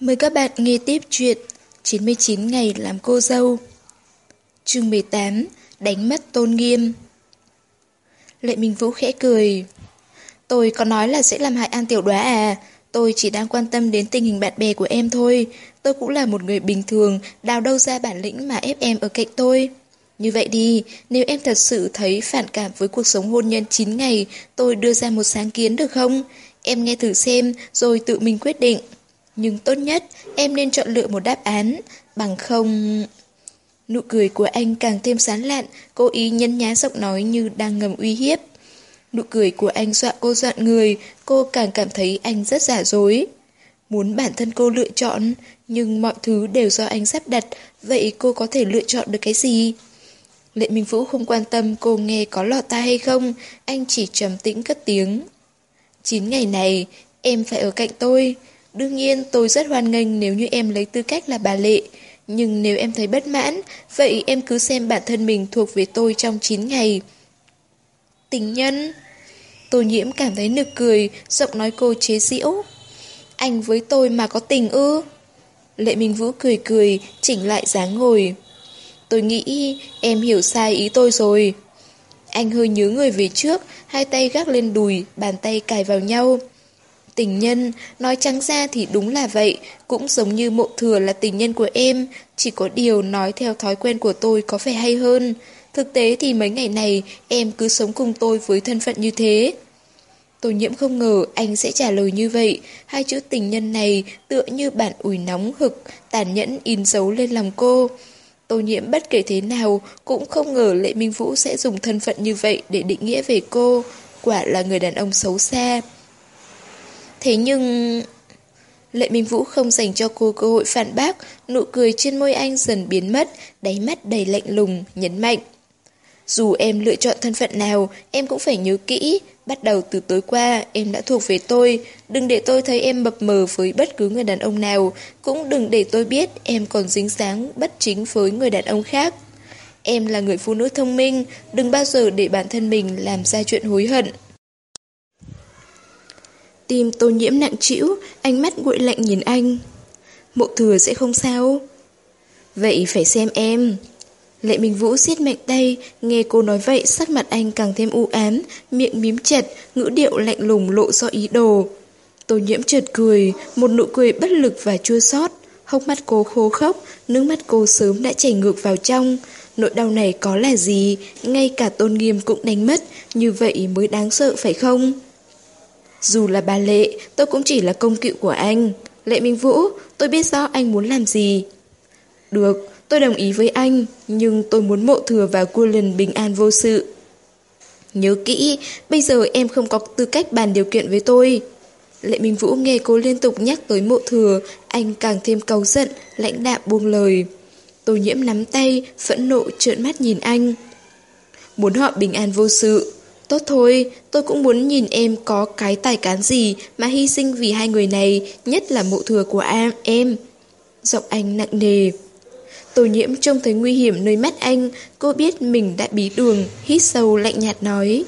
Mời các bạn nghe tiếp chuyện 99 ngày làm cô dâu. Chương 18 Đánh mất tôn nghiêm. Lệ Minh Vũ khẽ cười. Tôi có nói là sẽ làm hại An Tiểu Đoá à? Tôi chỉ đang quan tâm đến tình hình bạn bè của em thôi. Tôi cũng là một người bình thường, Đào đâu ra bản lĩnh mà ép em ở cạnh tôi. Như vậy đi, Nếu em thật sự thấy phản cảm với cuộc sống hôn nhân 9 ngày, Tôi đưa ra một sáng kiến được không? Em nghe thử xem, Rồi tự mình quyết định nhưng tốt nhất, em nên chọn lựa một đáp án, bằng không... Nụ cười của anh càng thêm sán lạn, cố ý nhấn nhá giọng nói như đang ngầm uy hiếp. Nụ cười của anh dọa cô dọa người, cô càng cảm thấy anh rất giả dối. Muốn bản thân cô lựa chọn, nhưng mọi thứ đều do anh sắp đặt, vậy cô có thể lựa chọn được cái gì? Lệ Minh Vũ không quan tâm cô nghe có lọt tai hay không, anh chỉ trầm tĩnh cất tiếng. Chín ngày này, em phải ở cạnh tôi. Đương nhiên tôi rất hoan nghênh nếu như em lấy tư cách là bà Lệ. Nhưng nếu em thấy bất mãn, vậy em cứ xem bản thân mình thuộc về tôi trong 9 ngày. Tình nhân Tô nhiễm cảm thấy nực cười, giọng nói cô chế giễu. Anh với tôi mà có tình ư? Lệ Minh Vũ cười cười, chỉnh lại dáng ngồi. Tôi nghĩ em hiểu sai ý tôi rồi. Anh hơi nhớ người về trước, hai tay gác lên đùi, bàn tay cài vào nhau. Tình nhân, nói trắng ra thì đúng là vậy, cũng giống như mộ thừa là tình nhân của em, chỉ có điều nói theo thói quen của tôi có vẻ hay hơn. Thực tế thì mấy ngày này em cứ sống cùng tôi với thân phận như thế. Tô nhiễm không ngờ anh sẽ trả lời như vậy, hai chữ tình nhân này tựa như bản ủi nóng hực, tàn nhẫn in dấu lên lòng cô. Tô nhiễm bất kể thế nào cũng không ngờ Lệ Minh Vũ sẽ dùng thân phận như vậy để định nghĩa về cô, quả là người đàn ông xấu xa. Thế nhưng... Lệ Minh Vũ không dành cho cô cơ hội phản bác, nụ cười trên môi anh dần biến mất, đáy mắt đầy lạnh lùng, nhấn mạnh. Dù em lựa chọn thân phận nào, em cũng phải nhớ kỹ, bắt đầu từ tối qua em đã thuộc về tôi, đừng để tôi thấy em mập mờ với bất cứ người đàn ông nào, cũng đừng để tôi biết em còn dính dáng bất chính với người đàn ông khác. Em là người phụ nữ thông minh, đừng bao giờ để bản thân mình làm ra chuyện hối hận. Tim tô nhiễm nặng trĩu, ánh mắt nguội lạnh nhìn anh. Mộ thừa sẽ không sao. Vậy phải xem em. Lệ Minh Vũ siết mạnh tay, nghe cô nói vậy sắc mặt anh càng thêm u ám, miệng mím chặt, ngữ điệu lạnh lùng lộ do ý đồ. Tô nhiễm chợt cười, một nụ cười bất lực và chua xót. Hốc mắt cô khô khốc, nước mắt cô sớm đã chảy ngược vào trong. Nỗi đau này có là gì, ngay cả tôn nghiêm cũng đánh mất, như vậy mới đáng sợ phải không? Dù là bà Lệ, tôi cũng chỉ là công cựu của anh. Lệ Minh Vũ, tôi biết rõ anh muốn làm gì. Được, tôi đồng ý với anh, nhưng tôi muốn mộ thừa và cua lần bình an vô sự. Nhớ kỹ, bây giờ em không có tư cách bàn điều kiện với tôi. Lệ Minh Vũ nghe cô liên tục nhắc tới mộ thừa, anh càng thêm cầu giận, lãnh đạm buông lời. Tô nhiễm nắm tay, phẫn nộ trợn mắt nhìn anh. Muốn họ bình an vô sự, Tốt thôi, tôi cũng muốn nhìn em có cái tài cán gì mà hy sinh vì hai người này, nhất là mộ thừa của em. em. Giọng anh nặng nề. Tổ nhiễm trông thấy nguy hiểm nơi mắt anh, cô biết mình đã bí đường, hít sâu lạnh nhạt nói.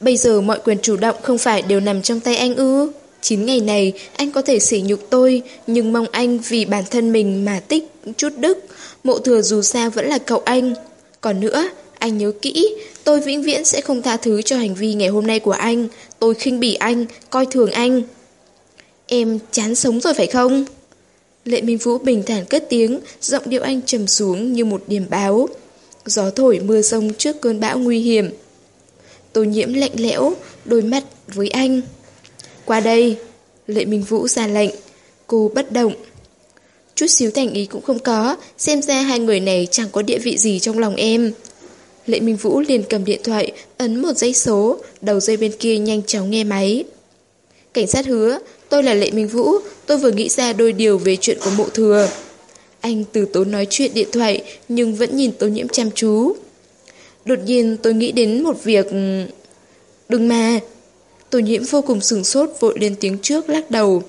Bây giờ mọi quyền chủ động không phải đều nằm trong tay anh ư. Chín ngày này, anh có thể sỉ nhục tôi, nhưng mong anh vì bản thân mình mà tích chút đức. Mộ thừa dù sao vẫn là cậu anh. Còn nữa, anh nhớ kỹ, tôi vĩnh viễn sẽ không tha thứ cho hành vi ngày hôm nay của anh. Tôi khinh bỉ anh, coi thường anh. Em chán sống rồi phải không? Lệ Minh Vũ bình thản cất tiếng, giọng điệu anh trầm xuống như một điểm báo. Gió thổi mưa rông trước cơn bão nguy hiểm. Tô nhiễm lạnh lẽo, đôi mắt với anh. Qua đây, Lệ Minh Vũ ra lệnh. Cô bất động. Chút xíu thành ý cũng không có, xem ra hai người này chẳng có địa vị gì trong lòng em. Lệ Minh Vũ liền cầm điện thoại, ấn một dây số, đầu dây bên kia nhanh chóng nghe máy. Cảnh sát hứa, tôi là Lệ Minh Vũ, tôi vừa nghĩ ra đôi điều về chuyện của mộ thừa. Anh từ tốn nói chuyện điện thoại, nhưng vẫn nhìn tô nhiễm chăm chú. Đột nhiên tôi nghĩ đến một việc... Đừng mà! Tô nhiễm vô cùng sừng sốt vội lên tiếng trước lắc đầu.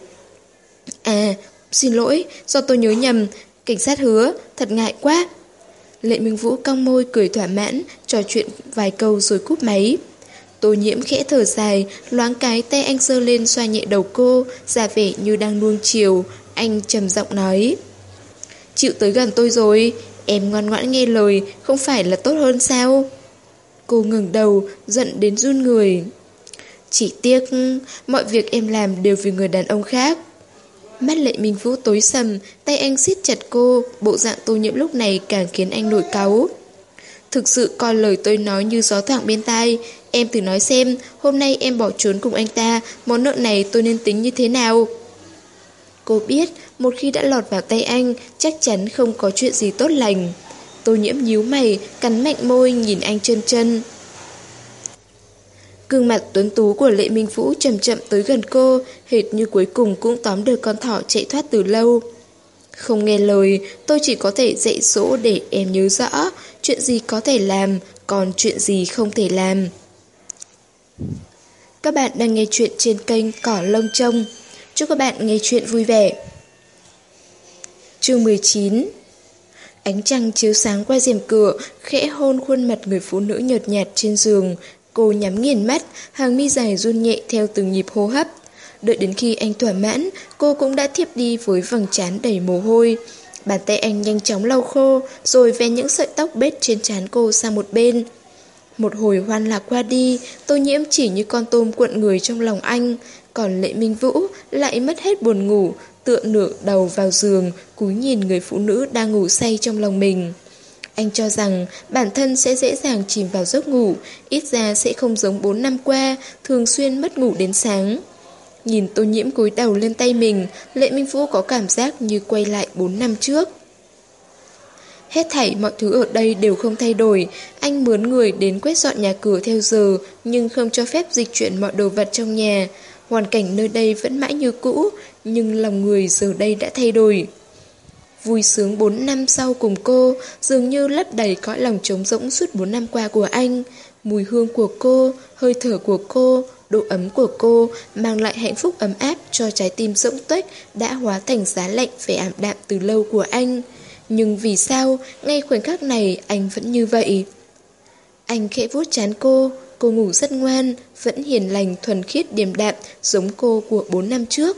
À, xin lỗi, do tôi nhớ nhầm, cảnh sát hứa, thật ngại quá. Lệ Minh Vũ cong môi cười thỏa mãn, trò chuyện vài câu rồi cúp máy. Tô nhiễm khẽ thở dài, loáng cái tay anh giơ lên xoa nhẹ đầu cô, ra vẻ như đang nuông chiều. Anh trầm giọng nói. Chịu tới gần tôi rồi, em ngoan ngoãn nghe lời, không phải là tốt hơn sao? Cô ngừng đầu, giận đến run người. Chỉ tiếc, mọi việc em làm đều vì người đàn ông khác. Mắt lệ minh vũ tối sầm, tay anh siết chặt cô, bộ dạng tô nhiễm lúc này càng khiến anh nổi cáu. Thực sự coi lời tôi nói như gió thoảng bên tai, em thử nói xem, hôm nay em bỏ trốn cùng anh ta, món nợ này tôi nên tính như thế nào? Cô biết, một khi đã lọt vào tay anh, chắc chắn không có chuyện gì tốt lành. Tô nhiễm nhíu mày, cắn mạnh môi nhìn anh chân chân. Gương mặt tuấn tú của Lệ Minh Vũ chậm chậm tới gần cô, hệt như cuối cùng cũng tóm được con thỏ chạy thoát từ lâu. Không nghe lời, tôi chỉ có thể dạy dỗ để em nhớ rõ chuyện gì có thể làm, còn chuyện gì không thể làm. Các bạn đang nghe chuyện trên kênh Cỏ Lông Trông. Chúc các bạn nghe chuyện vui vẻ. Chương 19 Ánh trăng chiếu sáng qua rèm cửa, khẽ hôn khuôn mặt người phụ nữ nhợt nhạt trên giường. Cô nhắm nghiền mắt, hàng mi dài run nhẹ theo từng nhịp hô hấp. Đợi đến khi anh thỏa mãn, cô cũng đã thiếp đi với vầng trán đầy mồ hôi. Bàn tay anh nhanh chóng lau khô, rồi vén những sợi tóc bết trên trán cô sang một bên. Một hồi hoan lạc qua đi, tô nhiễm chỉ như con tôm cuộn người trong lòng anh, còn lệ minh vũ lại mất hết buồn ngủ, tựa nửa đầu vào giường, cúi nhìn người phụ nữ đang ngủ say trong lòng mình. Anh cho rằng bản thân sẽ dễ dàng chìm vào giấc ngủ, ít ra sẽ không giống 4 năm qua, thường xuyên mất ngủ đến sáng. Nhìn tô nhiễm cúi đầu lên tay mình, Lệ Minh Vũ có cảm giác như quay lại 4 năm trước. Hết thảy mọi thứ ở đây đều không thay đổi, anh mướn người đến quét dọn nhà cửa theo giờ, nhưng không cho phép dịch chuyển mọi đồ vật trong nhà. Hoàn cảnh nơi đây vẫn mãi như cũ, nhưng lòng người giờ đây đã thay đổi. Vui sướng 4 năm sau cùng cô, dường như lấp đầy cõi lòng trống rỗng suốt 4 năm qua của anh. Mùi hương của cô, hơi thở của cô, độ ấm của cô mang lại hạnh phúc ấm áp cho trái tim rỗng tuếch đã hóa thành giá lạnh vẻ ảm đạm từ lâu của anh. Nhưng vì sao, ngay khoảnh khắc này anh vẫn như vậy? Anh khẽ vuốt chán cô, cô ngủ rất ngoan, vẫn hiền lành thuần khiết điềm đạm giống cô của 4 năm trước.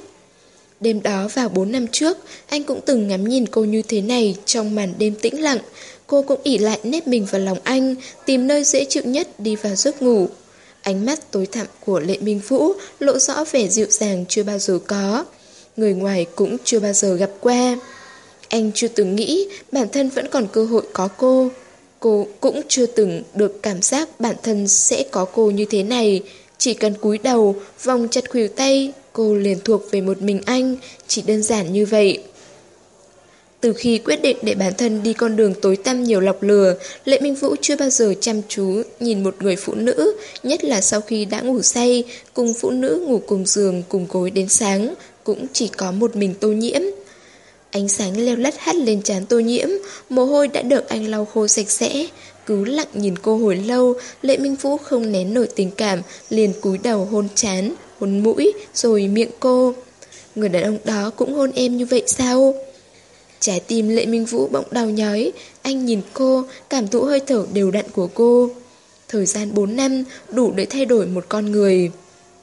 Đêm đó vào 4 năm trước, anh cũng từng ngắm nhìn cô như thế này trong màn đêm tĩnh lặng. Cô cũng ỉ lại nếp mình vào lòng anh, tìm nơi dễ chịu nhất đi vào giấc ngủ. Ánh mắt tối thẳm của Lệ Minh Vũ lộ rõ vẻ dịu dàng chưa bao giờ có. Người ngoài cũng chưa bao giờ gặp qua. Anh chưa từng nghĩ bản thân vẫn còn cơ hội có cô. Cô cũng chưa từng được cảm giác bản thân sẽ có cô như thế này. Chỉ cần cúi đầu, vòng chặt khuỷu tay, cô liền thuộc về một mình anh, chỉ đơn giản như vậy. Từ khi quyết định để bản thân đi con đường tối tăm nhiều lọc lừa, Lệ Minh Vũ chưa bao giờ chăm chú nhìn một người phụ nữ, nhất là sau khi đã ngủ say, cùng phụ nữ ngủ cùng giường, cùng gối đến sáng, cũng chỉ có một mình tô nhiễm. Ánh sáng leo lắt hắt lên trán tô nhiễm, mồ hôi đã được anh lau khô sạch sẽ. Cứ lặng nhìn cô hồi lâu, Lệ Minh Vũ không nén nổi tình cảm, liền cúi đầu hôn chán, hôn mũi, rồi miệng cô. Người đàn ông đó cũng hôn em như vậy sao? Trái tim Lệ Minh Vũ bỗng đau nhói, anh nhìn cô, cảm thụ hơi thở đều đặn của cô. Thời gian 4 năm đủ để thay đổi một con người.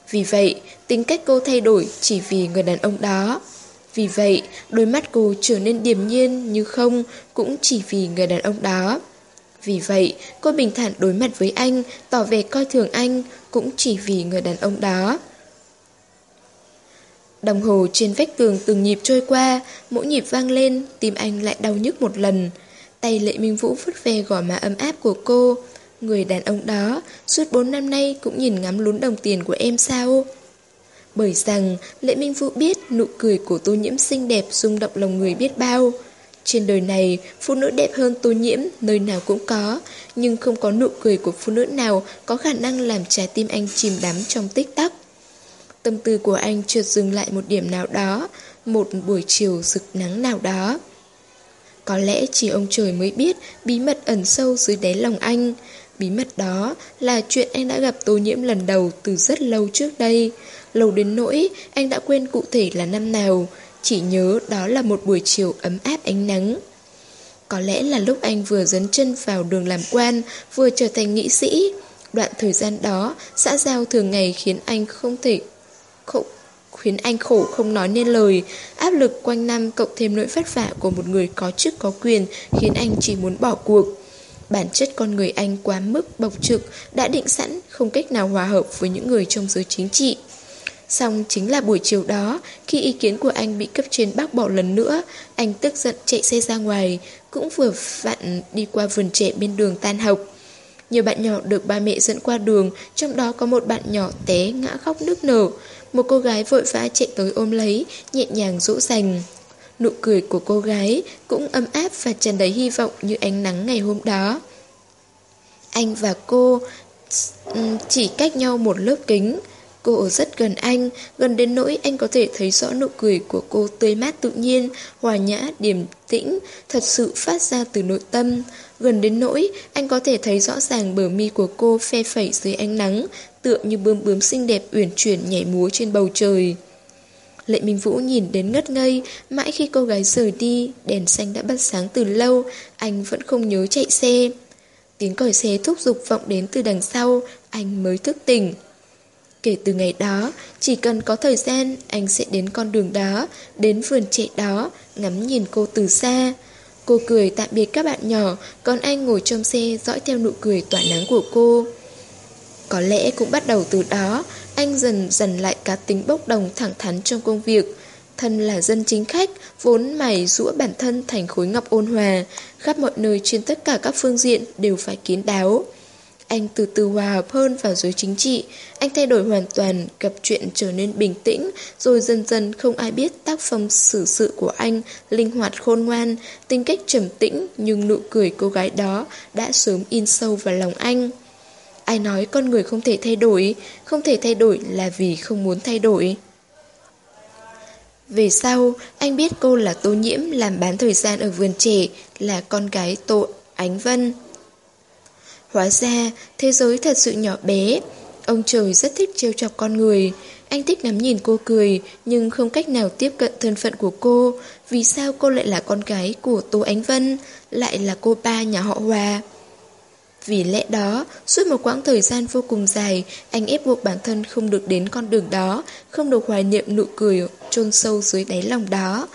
Vì vậy, tính cách cô thay đổi chỉ vì người đàn ông đó. Vì vậy, đôi mắt cô trở nên điềm nhiên như không cũng chỉ vì người đàn ông đó. Vì vậy, cô bình thản đối mặt với anh, tỏ vẻ coi thường anh cũng chỉ vì người đàn ông đó. Đồng hồ trên vách tường từng nhịp trôi qua, mỗi nhịp vang lên, tim anh lại đau nhức một lần. Tay Lệ Minh Vũ vứt về gò má ấm áp của cô. Người đàn ông đó, suốt 4 năm nay cũng nhìn ngắm lún đồng tiền của em sao? Bởi rằng Lệ Minh Vũ biết nụ cười của tô nhiễm xinh đẹp rung động lòng người biết bao. Trên đời này, phụ nữ đẹp hơn tô nhiễm nơi nào cũng có, nhưng không có nụ cười của phụ nữ nào có khả năng làm trái tim anh chìm đắm trong tích tắc. Tâm tư của anh trượt dừng lại một điểm nào đó, một buổi chiều rực nắng nào đó. Có lẽ chỉ ông trời mới biết bí mật ẩn sâu dưới đáy lòng anh. Bí mật đó là chuyện anh đã gặp tô nhiễm lần đầu từ rất lâu trước đây. Lâu đến nỗi anh đã quên cụ thể là năm nào, chỉ nhớ đó là một buổi chiều ấm áp ánh nắng. Có lẽ là lúc anh vừa dấn chân vào đường làm quan, vừa trở thành nghị sĩ. Đoạn thời gian đó, xã giao thường ngày khiến anh không thể khổ, khiến anh khổ không nói nên lời. Áp lực quanh năm cộng thêm nỗi vất vả của một người có chức có quyền khiến anh chỉ muốn bỏ cuộc. Bản chất con người anh quá mức bộc trực, đã định sẵn, không cách nào hòa hợp với những người trong giới chính trị. Xong chính là buổi chiều đó, khi ý kiến của anh bị cấp trên bác bỏ lần nữa, anh tức giận chạy xe ra ngoài, cũng vừa vặn đi qua vườn trẻ bên đường tan học. Nhiều bạn nhỏ được ba mẹ dẫn qua đường, trong đó có một bạn nhỏ té ngã khóc nức nở. Một cô gái vội vã chạy tới ôm lấy, nhẹ nhàng dỗ dành. Nụ cười của cô gái cũng ấm áp và tràn đầy hy vọng như ánh nắng ngày hôm đó. Anh và cô chỉ cách nhau một lớp kính. Cô ở rất gần anh, gần đến nỗi anh có thể thấy rõ nụ cười của cô tươi mát tự nhiên, hòa nhã, điềm tĩnh, thật sự phát ra từ nội tâm. Gần đến nỗi anh có thể thấy rõ ràng bờ mi của cô phe phẩy dưới ánh nắng, tựa như bướm bướm xinh đẹp uyển chuyển nhảy múa trên bầu trời. Lệ Minh Vũ nhìn đến ngất ngây, mãi khi cô gái rời đi, đèn xanh đã bật sáng từ lâu, anh vẫn không nhớ chạy xe. Tiếng còi xe thúc giục vọng đến từ đằng sau, anh mới thức tỉnh. Kể từ ngày đó, chỉ cần có thời gian, anh sẽ đến con đường đó, đến vườn trẻ đó, ngắm nhìn cô từ xa. Cô cười tạm biệt các bạn nhỏ, còn anh ngồi trong xe dõi theo nụ cười tỏa nắng của cô. Có lẽ cũng bắt đầu từ đó, anh dần dần lại cá tính bốc đồng thẳng thắn trong công việc. Thân là dân chính khách, vốn mày rũa bản thân thành khối ngọc ôn hòa, khắp mọi nơi trên tất cả các phương diện đều phải kín đáo. Anh từ từ hòa hợp hơn vào giới chính trị, anh thay đổi hoàn toàn, gặp chuyện trở nên bình tĩnh, rồi dần dần không ai biết tác phong xử sự của anh, linh hoạt khôn ngoan, tính cách trầm tĩnh nhưng nụ cười cô gái đó đã sớm in sâu vào lòng anh. Ai nói con người không thể thay đổi, không thể thay đổi là vì không muốn thay đổi. Về sau, anh biết cô là Tô Nhiễm làm bán thời gian ở vườn trẻ, là con gái Tô Ánh Vân. Hóa ra, thế giới thật sự nhỏ bé. Ông trời rất thích trêu chọc con người. Anh thích ngắm nhìn cô cười, nhưng không cách nào tiếp cận thân phận của cô. Vì sao cô lại là con gái của Tô Ánh Vân, lại là cô ba nhà họ Hòa? Vì lẽ đó, suốt một quãng thời gian vô cùng dài, anh ép buộc bản thân không được đến con đường đó, không được hoài niệm nụ cười chôn sâu dưới đáy lòng đó.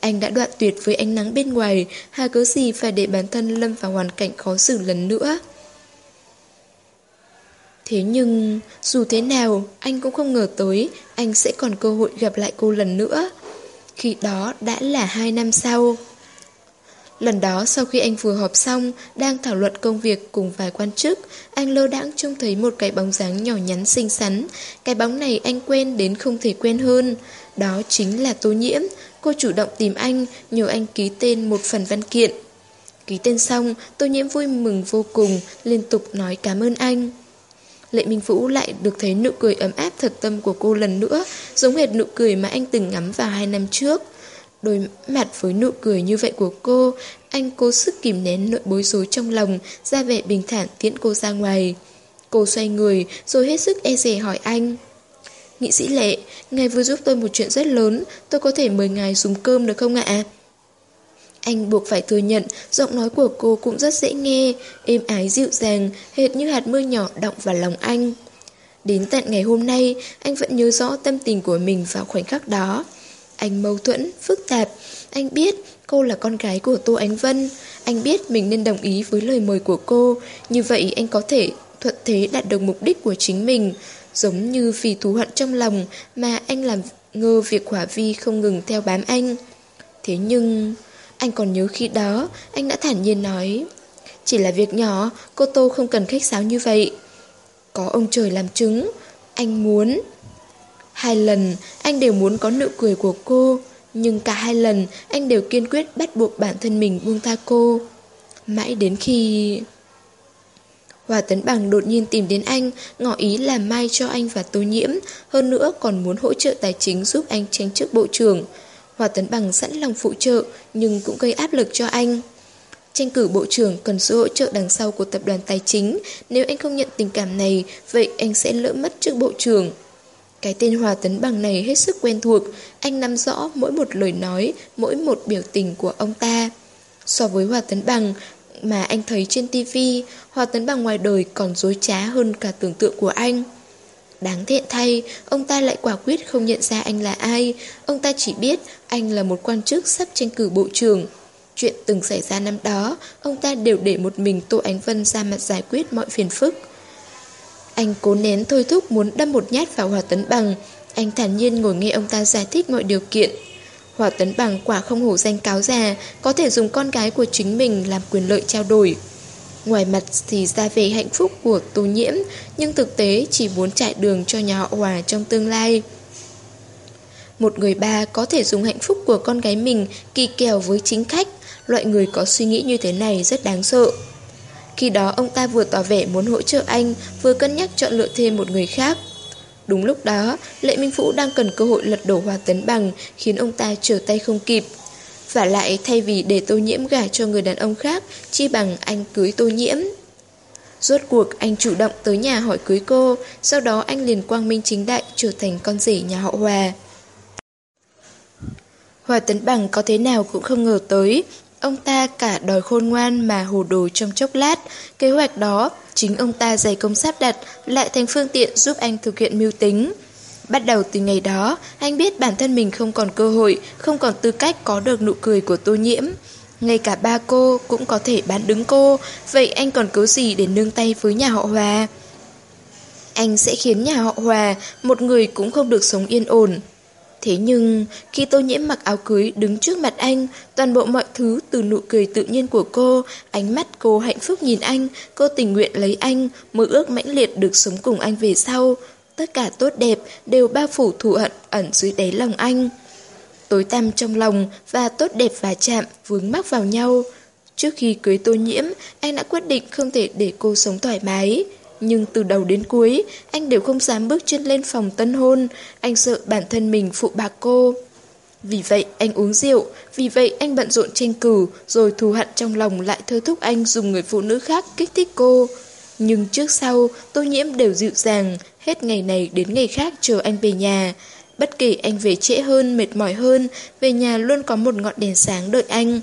Anh đã đoạn tuyệt với ánh nắng bên ngoài, hà cớ gì phải để bản thân lâm vào hoàn cảnh khó xử lần nữa. Thế nhưng, dù thế nào, anh cũng không ngờ tới anh sẽ còn cơ hội gặp lại cô lần nữa. Khi đó đã là hai năm sau. Lần đó sau khi anh vừa họp xong, đang thảo luận công việc cùng vài quan chức, anh lơ đãng trông thấy một cái bóng dáng nhỏ nhắn xinh xắn. Cái bóng này anh quen đến không thể quen hơn. Đó chính là Tô Nhiễm. Cô chủ động tìm anh, nhờ anh ký tên một phần văn kiện. Ký tên xong, Tô Nhiễm vui mừng vô cùng, liên tục nói cảm ơn anh. Lệ Minh Vũ lại được thấy nụ cười ấm áp thật tâm của cô lần nữa, giống hệt nụ cười mà anh từng ngắm vào hai năm trước. Đối mặt với nụ cười như vậy của cô, anh cố sức kìm nén nỗi bối rối trong lòng, ra vẻ bình thản tiễn cô ra ngoài. Cô xoay người, rồi hết sức e dè hỏi anh. Nghị sĩ Lệ, ngài vừa giúp tôi một chuyện rất lớn, tôi có thể mời ngài dùng cơm được không ạ? Anh buộc phải thừa nhận, giọng nói của cô cũng rất dễ nghe, êm ái dịu dàng, hệt như hạt mưa nhỏ đọng vào lòng anh. Đến tận ngày hôm nay, anh vẫn nhớ rõ tâm tình của mình vào khoảnh khắc đó. Anh mâu thuẫn, phức tạp. Anh biết cô là con gái của Tô Ánh Vân. Anh biết mình nên đồng ý với lời mời của cô. Như vậy anh có thể thuận thế đạt được mục đích của chính mình. Giống như vì thù hận trong lòng mà anh làm ngơ việc hỏa vi không ngừng theo bám anh. Thế nhưng... Anh còn nhớ khi đó, anh đã thản nhiên nói Chỉ là việc nhỏ, cô Tô không cần khách sáo như vậy Có ông trời làm chứng Anh muốn Hai lần, anh đều muốn có nụ cười của cô Nhưng cả hai lần, anh đều kiên quyết bắt buộc bản thân mình buông tha cô Mãi đến khi... Hòa Tấn Bằng đột nhiên tìm đến anh, ngỏ ý làm mai cho anh và Tô Nhiễm, hơn nữa còn muốn hỗ trợ tài chính giúp anh tranh chức bộ trưởng. Hòa Tấn Bằng sẵn lòng phụ trợ, nhưng cũng gây áp lực cho anh. Tranh cử bộ trưởng cần sự hỗ trợ đằng sau của tập đoàn tài chính, nếu anh không nhận tình cảm này, vậy anh sẽ lỡ mất chức bộ trưởng. Cái tên Hòa Tấn Bằng này hết sức quen thuộc, anh nắm rõ mỗi một lời nói, mỗi một biểu tình của ông ta. So với Hòa Tấn Bằng, mà anh thấy trên tivi, Hòa Tấn Bằng ngoài đời còn dối trá hơn cả tưởng tượng của anh. Đáng thiện thay, ông ta lại quả quyết không nhận ra anh là ai. Ông ta chỉ biết anh là một quan chức sắp tranh cử bộ trưởng. Chuyện từng xảy ra năm đó, ông ta đều để một mình Tô Ánh Vân ra mặt giải quyết mọi phiền phức. Anh cố nén thôi thúc muốn đâm một nhát vào Hòa Tấn Bằng. Anh thản nhiên ngồi nghe ông ta giải thích mọi điều kiện. Hòa Tấn Bằng quả không hổ danh cáo già, có thể dùng con gái của chính mình làm quyền lợi trao đổi. Ngoài mặt thì ra về hạnh phúc của Tô Nhiễm, nhưng thực tế chỉ muốn trải đường cho nhà họ Hòa trong tương lai. Một người ba có thể dùng hạnh phúc của con gái mình kỳ kèo với chính khách, loại người có suy nghĩ như thế này rất đáng sợ. Khi đó ông ta vừa tỏ vẻ muốn hỗ trợ anh, vừa cân nhắc chọn lựa thêm một người khác. Đúng lúc đó, Lệ Minh Phú đang cần cơ hội lật đổ Hòa Tấn Bằng, khiến ông ta trở tay không kịp. Và lại thay vì để tô nhiễm gả cho người đàn ông khác, chi bằng anh cưới tô nhiễm. Rốt cuộc anh chủ động tới nhà hỏi cưới cô, sau đó anh liền quang minh chính đại trở thành con rể nhà họ Hòa. Hòa Tấn Bằng có thế nào cũng không ngờ tới, ông ta cả đòi khôn ngoan mà hồ đồ trong chốc lát, kế hoạch đó chính ông ta dày công sắp đặt lại thành phương tiện giúp anh thực hiện mưu tính. Bắt đầu từ ngày đó, anh biết bản thân mình không còn cơ hội, không còn tư cách có được nụ cười của tô nhiễm. Ngay cả ba cô cũng có thể bán đứng cô, vậy anh còn cứu gì để nương tay với nhà họ Hòa? Anh sẽ khiến nhà họ Hòa, một người cũng không được sống yên ổn. Thế nhưng, khi tô nhiễm mặc áo cưới đứng trước mặt anh, toàn bộ mọi thứ từ nụ cười tự nhiên của cô, ánh mắt cô hạnh phúc nhìn anh, cô tình nguyện lấy anh, mơ ước mãnh liệt được sống cùng anh về sau. Tất cả tốt đẹp đều bao phủ thù hận ẩn dưới đáy lòng anh. Tối tăm trong lòng và tốt đẹp và chạm vướng mắc vào nhau. Trước khi cưới tô nhiễm, anh đã quyết định không thể để cô sống thoải mái. Nhưng từ đầu đến cuối, anh đều không dám bước chân lên phòng tân hôn, anh sợ bản thân mình phụ bạc cô. Vì vậy anh uống rượu, vì vậy anh bận rộn tranh cử, rồi thù hận trong lòng lại thôi thúc anh dùng người phụ nữ khác kích thích cô. Nhưng trước sau, tô nhiễm đều dịu dàng, hết ngày này đến ngày khác chờ anh về nhà. Bất kể anh về trễ hơn, mệt mỏi hơn, về nhà luôn có một ngọn đèn sáng đợi anh.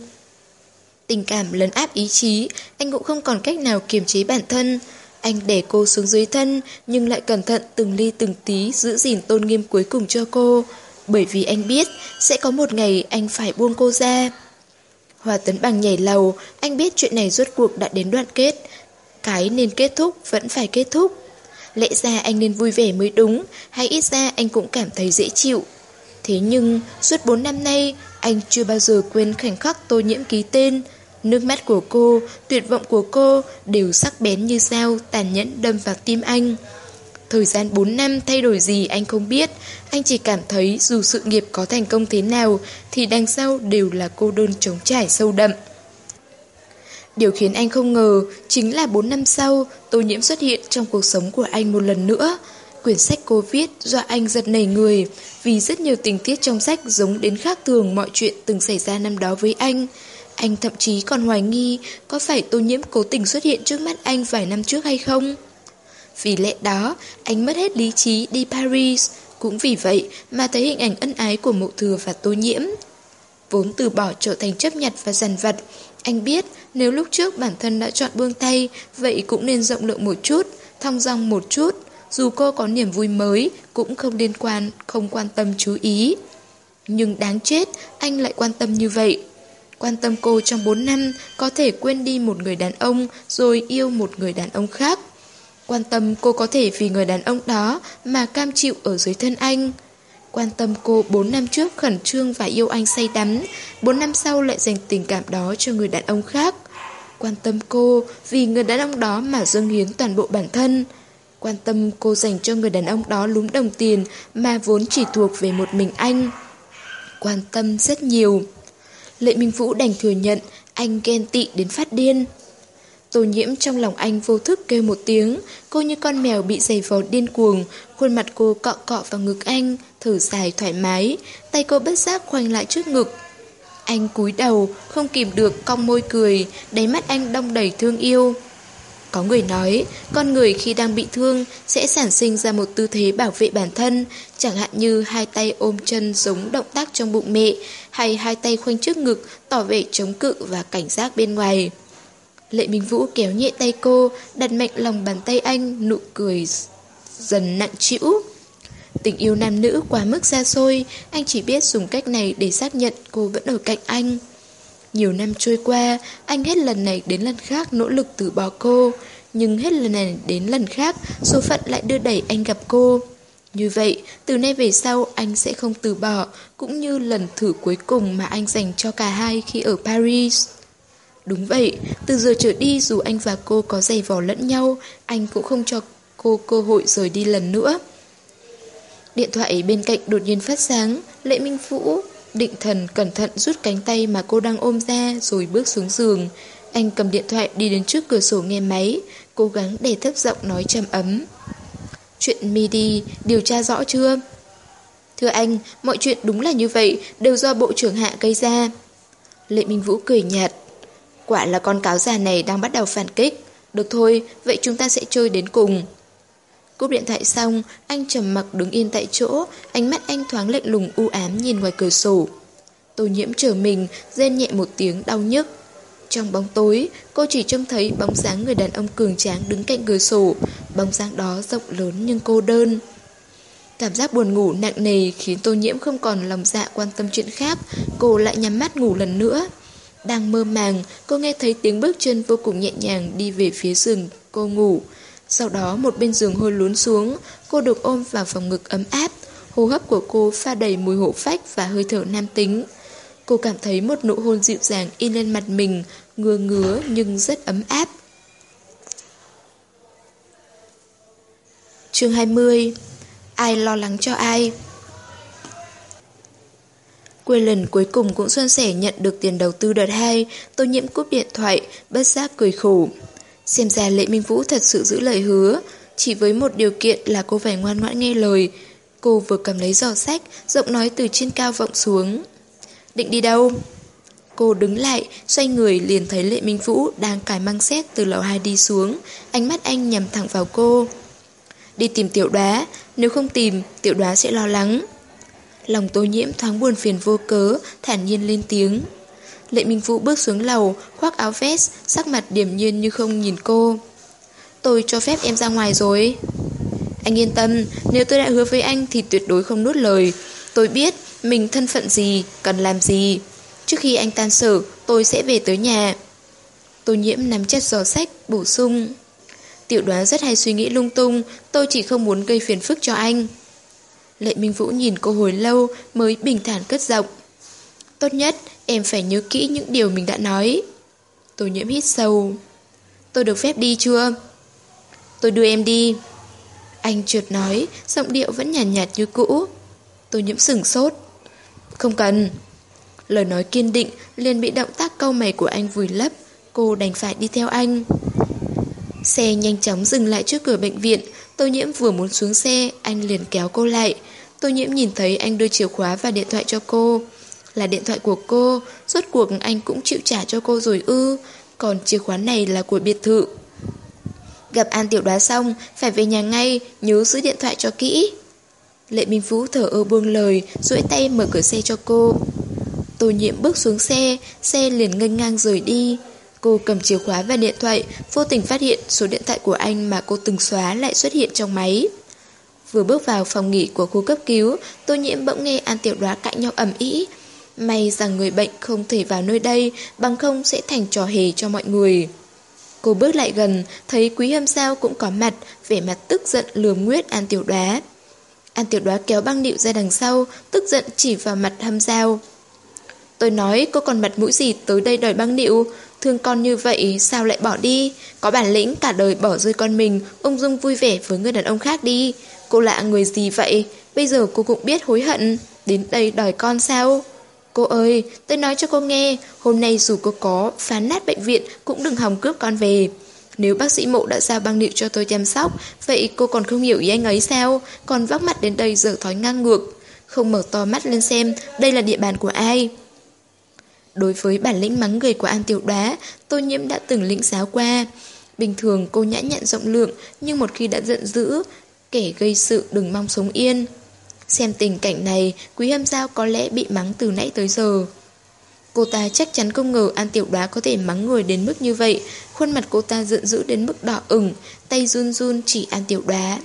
Tình cảm lấn áp ý chí, anh cũng không còn cách nào kiềm chế bản thân. Anh để cô xuống dưới thân, nhưng lại cẩn thận từng ly từng tí giữ gìn tôn nghiêm cuối cùng cho cô. Bởi vì anh biết, sẽ có một ngày anh phải buông cô ra. Hòa Tấn Bằng nhảy lầu, anh biết chuyện này rốt cuộc đã đến đoạn kết. Cái nên kết thúc vẫn phải kết thúc. Lẽ ra anh nên vui vẻ mới đúng, hay ít ra anh cũng cảm thấy dễ chịu. Thế nhưng, suốt 4 năm nay, anh chưa bao giờ quên khoảnh khắc tô nhiễm ký tên. Nước mắt của cô, tuyệt vọng của cô đều sắc bén như dao, tàn nhẫn đâm vào tim anh. Thời gian 4 năm thay đổi gì anh không biết, anh chỉ cảm thấy dù sự nghiệp có thành công thế nào thì đằng sau đều là cô đơn trống trải sâu đậm. Điều khiến anh không ngờ chính là 4 năm sau, tô nhiễm xuất hiện trong cuộc sống của anh một lần nữa. Quyển sách cô viết dọa anh giật nảy người vì rất nhiều tình tiết trong sách giống đến khác thường mọi chuyện từng xảy ra năm đó với anh. Anh thậm chí còn hoài nghi có phải tô nhiễm cố tình xuất hiện trước mắt anh vài năm trước hay không. Vì lẽ đó, anh mất hết lý trí đi Paris. Cũng vì vậy mà thấy hình ảnh ân ái của mộ thừa và tô nhiễm. Vốn từ bỏ trở thành chấp nhặt và dằn vặt, anh biết nếu lúc trước bản thân đã chọn buông tay, vậy cũng nên rộng lượng một chút, thong dong một chút. Dù cô có niềm vui mới, cũng không liên quan, không quan tâm chú ý. Nhưng đáng chết, anh lại quan tâm như vậy. Quan tâm cô trong 4 năm, có thể quên đi một người đàn ông, rồi yêu một người đàn ông khác. Quan tâm cô có thể vì người đàn ông đó mà cam chịu ở dưới thân anh. Quan tâm cô 4 năm trước khẩn trương và yêu anh say đắm, 4 năm sau lại dành tình cảm đó cho người đàn ông khác. Quan tâm cô vì người đàn ông đó mà dâng hiến toàn bộ bản thân. Quan tâm cô dành cho người đàn ông đó lúm đồng tiền mà vốn chỉ thuộc về một mình anh. Quan tâm rất nhiều. Lệ Minh Vũ đành thừa nhận anh ghen tị đến phát điên. Tô nhiễm trong lòng anh vô thức kêu một tiếng, cô như con mèo bị giày vò điên cuồng, khuôn mặt cô cọ cọ vào ngực anh, thở dài thoải mái, tay cô bất giác khoanh lại trước ngực. Anh cúi đầu, không kìm được cong môi cười, đáy mắt anh đong đầy thương yêu. Có người nói, con người khi đang bị thương sẽ sản sinh ra một tư thế bảo vệ bản thân, chẳng hạn như hai tay ôm chân giống động tác trong bụng mẹ, hay hai tay khoanh trước ngực tỏ vẻ chống cự và cảnh giác bên ngoài. Lệ Minh Vũ kéo nhẹ tay cô, đặt mạnh lòng bàn tay anh, nụ cười dần nặng trĩu. Tình yêu nam nữ quá mức xa xôi, anh chỉ biết dùng cách này để xác nhận cô vẫn ở cạnh anh. Nhiều năm trôi qua, anh hết lần này đến lần khác nỗ lực từ bỏ cô, nhưng hết lần này đến lần khác, số phận lại đưa đẩy anh gặp cô. Như vậy, từ nay về sau anh sẽ không từ bỏ, cũng như lần thử cuối cùng mà anh dành cho cả hai khi ở Paris. Đúng vậy, từ giờ trở đi dù anh và cô có giày vò lẫn nhau, anh cũng không cho cô cơ hội rời đi lần nữa. Điện thoại bên cạnh đột nhiên phát sáng, Lệ Minh Vũ định thần cẩn thận rút cánh tay mà cô đang ôm ra rồi bước xuống giường. Anh cầm điện thoại đi đến trước cửa sổ nghe máy, cố gắng để thấp giọng nói trầm ấm. Chuyện MIDI điều tra rõ chưa? Thưa anh, mọi chuyện đúng là như vậy, đều do Bộ trưởng Hạ gây ra. Lệ Minh Vũ cười nhạt. Quả là con cáo già này đang bắt đầu phản kích. Được thôi, vậy chúng ta sẽ chơi đến cùng. Cúp điện thoại xong, anh trầm mặc đứng yên tại chỗ, ánh mắt anh thoáng lạnh lùng u ám nhìn ngoài cửa sổ. Tô nhiễm trở mình, rên nhẹ một tiếng đau nhức. Trong bóng tối, cô chỉ trông thấy bóng dáng người đàn ông cường tráng đứng cạnh cửa sổ, bóng dáng đó rộng lớn nhưng cô đơn. Cảm giác buồn ngủ nặng nề khiến tô nhiễm không còn lòng dạ quan tâm chuyện khác, cô lại nhắm mắt ngủ lần nữa. Đang mơ màng, cô nghe thấy tiếng bước chân vô cùng nhẹ nhàng đi về phía giường cô ngủ. Sau đó một bên giường hôi lún xuống, cô được ôm vào vòng ngực ấm áp. Hô hấp của cô pha đầy mùi hổ phách và hơi thở nam tính. Cô cảm thấy một nụ hôn dịu dàng in lên mặt mình, ngứa ngứa nhưng rất ấm áp. chương 20 Ai lo lắng cho ai? Quê lần cuối cùng cũng xuân sẻ nhận được tiền đầu tư đợt 2, tôi nhiễm cúp điện thoại, bất giác cười khổ. Xem ra Lệ Minh Vũ thật sự giữ lời hứa, chỉ với một điều kiện là cô phải ngoan ngoãn nghe lời. Cô vừa cầm lấy giỏ sách, giọng nói từ trên cao vọng xuống. Định đi đâu? Cô đứng lại, xoay người liền thấy Lệ Minh Vũ đang cài măng xét từ lầu 2 đi xuống, ánh mắt anh nhằm thẳng vào cô. Đi tìm tiểu đoá, nếu không tìm, tiểu đoá sẽ lo lắng. Lòng tô nhiễm thoáng buồn phiền vô cớ, thản nhiên lên tiếng. Lệ Minh Vũ bước xuống lầu, khoác áo vest, sắc mặt điềm nhiên như không nhìn cô. Tôi cho phép em ra ngoài rồi. Anh yên tâm, nếu tôi đã hứa với anh thì tuyệt đối không nuốt lời. Tôi biết mình thân phận gì, cần làm gì. Trước khi anh tan sở, tôi sẽ về tới nhà. Tô nhiễm nắm chặt giỏ sách, bổ sung. Tiểu đoán rất hay suy nghĩ lung tung, tôi chỉ không muốn gây phiền phức cho anh. Lệ Minh Vũ nhìn cô hồi lâu mới bình thản cất giọng. Tốt nhất, em phải nhớ kỹ những điều mình đã nói. tôi nhiễm hít sâu. Tôi được phép đi chưa? Tôi đưa em đi. Anh trượt nói, giọng điệu vẫn nhàn nhạt, nhạt như cũ. tôi nhiễm sửng sốt. Không cần. Lời nói kiên định liền bị động tác câu mày của anh vùi lấp. Cô đành phải đi theo anh. Xe nhanh chóng dừng lại trước cửa bệnh viện. Tô nhiễm vừa muốn xuống xe, anh liền kéo cô lại. Tô nhiễm nhìn thấy anh đưa chìa khóa và điện thoại cho cô. Là điện thoại của cô, rốt cuộc anh cũng chịu trả cho cô rồi ư. Còn chìa khóa này là của biệt thự. Gặp An Tiểu Đoá xong, phải về nhà ngay, nhớ giữ điện thoại cho kỹ. Lệ Minh Phú thở ơ buông lời, duỗi tay mở cửa xe cho cô. Tô nhiệm bước xuống xe, xe liền ngân ngang rời đi. Cô cầm chìa khóa và điện thoại, vô tình phát hiện số điện thoại của anh mà cô từng xóa lại xuất hiện trong máy. Vừa bước vào phòng nghỉ của khu cấp cứu, tô nhiễm bỗng nghe An Tiểu Đoá cãi nhau ầm ĩ. May rằng người bệnh không thể vào nơi đây, bằng không sẽ thành trò hề cho mọi người. Cô bước lại gần, thấy quý hâm sao cũng có mặt, vẻ mặt tức giận lườm nguyết An Tiểu Đoá. An Tiểu Đoá kéo băng điệu ra đằng sau, tức giận chỉ vào mặt hâm sao. Tôi nói cô còn mặt mũi gì tới đây đòi băng điệu, thương con như vậy sao lại bỏ đi, có bản lĩnh cả đời bỏ rơi con mình, ung dung vui vẻ với người đàn ông khác đi. Cô lạ người gì vậy, bây giờ cô cũng biết hối hận, đến đây đòi con sao? Cô ơi, tôi nói cho cô nghe, hôm nay dù cô có phá nát bệnh viện cũng đừng hòng cướp con về. Nếu bác sĩ mộ đã giao băng điệu cho tôi chăm sóc, vậy cô còn không hiểu ý anh ấy sao? Còn vác mặt đến đây giờ thói ngang ngược. Không mở to mắt lên xem, đây là địa bàn của ai? Đối với bản lĩnh mắng người của An Tiểu Đá, Tô Nhiễm đã từng lĩnh giáo qua. Bình thường cô nhã nhặn rộng lượng, nhưng một khi đã giận dữ, kẻ gây sự đừng mong sống yên. Xem tình cảnh này, Quý Hâm Giao có lẽ bị mắng từ nãy tới giờ. Cô ta chắc chắn không ngờ An Tiểu Đoá có thể mắng người đến mức như vậy, Khuôn mặt cô ta giận dữ đến mức đỏ ửng, tay run run chỉ An Tiểu Đoá.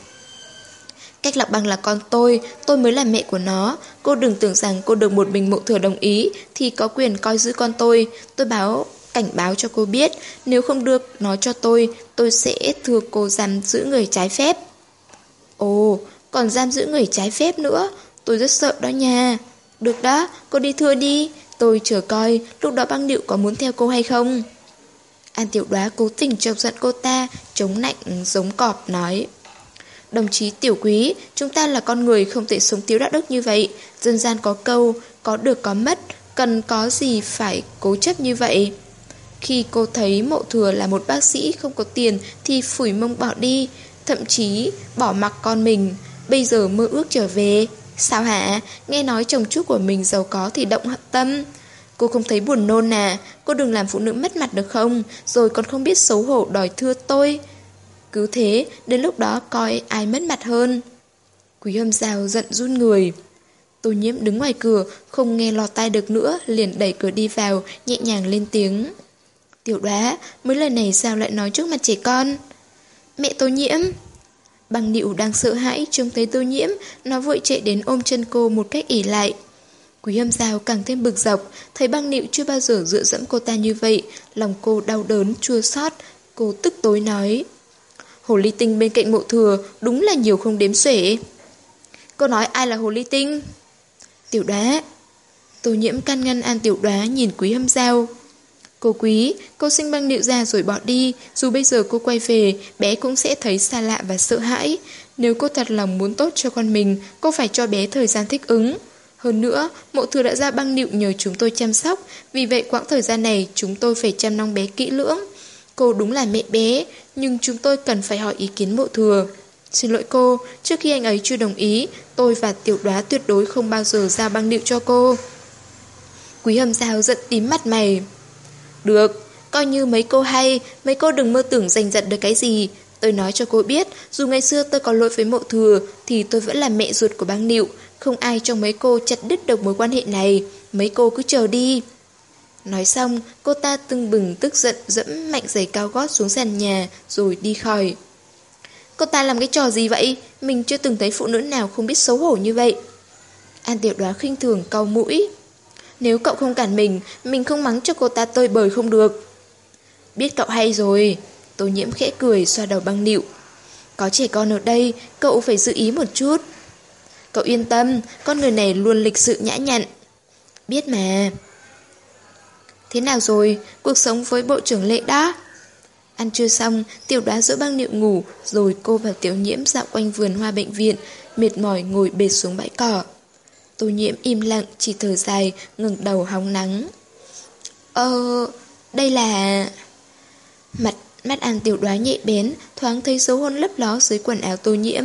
Cách lạc băng là con tôi, tôi mới là mẹ của nó. Cô đừng tưởng rằng cô được một mình mộ thừa đồng ý thì có quyền coi giữ con tôi. Tôi báo, cảnh báo cho cô biết, nếu không đưa nó cho tôi, tôi sẽ thừa cô giam giữ người trái phép. Ồ, còn giam giữ người trái phép nữa, tôi rất sợ đó nha. Được đó, cô đi thưa đi, tôi chờ coi lúc đó băng điệu có muốn theo cô hay không. An tiểu đoá cố tình chọc giận cô ta, chống nạnh giống cọp nói. Đồng chí tiểu quý, chúng ta là con người không thể sống thiếu đạo đức như vậy. Dân gian có câu, có được có mất, cần có gì phải cố chấp như vậy. Khi cô thấy mộ thừa là một bác sĩ không có tiền thì phủi mông bỏ đi, thậm chí bỏ mặc con mình, bây giờ mơ ước trở về. Sao hả? Nghe nói chồng chú của mình giàu có thì động hận tâm. Cô không thấy buồn nôn à? Cô đừng làm phụ nữ mất mặt được không? Rồi còn không biết xấu hổ đòi thưa tôi. Cứ thế, đến lúc đó coi ai mất mặt hơn. Quý hâm rào giận run người. Tô nhiễm đứng ngoài cửa, không nghe lọt tai được nữa, liền đẩy cửa đi vào, nhẹ nhàng lên tiếng. Tiểu đoá, mấy lời này sao lại nói trước mặt trẻ con? Mẹ tô nhiễm! Bằng nịu đang sợ hãi trông thấy tô nhiễm, nó vội chạy đến ôm chân cô một cách ỉ lại. Quý hâm Giao càng thêm bực dọc, thấy băng nịu chưa bao giờ dựa dẫm cô ta như vậy, lòng cô đau đớn, chua xót cô tức tối nói. Hồ ly tinh bên cạnh mộ thừa đúng là nhiều không đếm xuể. Cô nói ai là hồ ly tinh? Tiểu đoá. Tô nhiễm can ngăn an tiểu đoá nhìn quý hâm giao. Cô quý, cô sinh băng nịu ra rồi bỏ đi, dù bây giờ cô quay về, bé cũng sẽ thấy xa lạ và sợ hãi. Nếu cô thật lòng muốn tốt cho con mình, cô phải cho bé thời gian thích ứng. Hơn nữa, mộ thừa đã ra băng nịu nhờ chúng tôi chăm sóc, vì vậy quãng thời gian này chúng tôi phải chăm nong bé kỹ lưỡng. Cô đúng là mẹ bé, nhưng chúng tôi cần phải hỏi ý kiến mộ thừa. Xin lỗi cô, trước khi anh ấy chưa đồng ý, tôi và tiểu đoá tuyệt đối không bao giờ ra băng điệu cho cô. Quý hầm giao giận tím mặt mày. Được, coi như mấy cô hay, mấy cô đừng mơ tưởng giành giật được cái gì. Tôi nói cho cô biết, dù ngày xưa tôi có lỗi với mộ thừa, thì tôi vẫn là mẹ ruột của băng nịu. Không ai trong mấy cô chặt đứt được mối quan hệ này. Mấy cô cứ chờ đi. Nói xong, cô ta tưng bừng tức giận dẫm mạnh giày cao gót xuống sàn nhà rồi đi khỏi. Cô ta làm cái trò gì vậy? Mình chưa từng thấy phụ nữ nào không biết xấu hổ như vậy. An tiểu đoá khinh thường cau mũi. Nếu cậu không cản mình, mình không mắng cho cô ta tơi bời không được. Biết cậu hay rồi. Tô nhiễm khẽ cười xoa đầu băng nịu. Có trẻ con ở đây, cậu phải giữ ý một chút. Cậu yên tâm, con người này luôn lịch sự nhã nhặn. Biết mà. Thế nào rồi, cuộc sống với bộ trưởng lệ đó? Ăn trưa xong, tiểu đoá giữa băng niệu ngủ, rồi cô và tiểu nhiễm dạo quanh vườn hoa bệnh viện, mệt mỏi ngồi bệt xuống bãi cỏ. Tô nhiễm im lặng, chỉ thở dài, ngừng đầu hóng nắng. Ờ, đây là... Mặt mắt An tiểu đoá nhẹ bén, thoáng thấy dấu hôn lấp ló dưới quần áo tô nhiễm.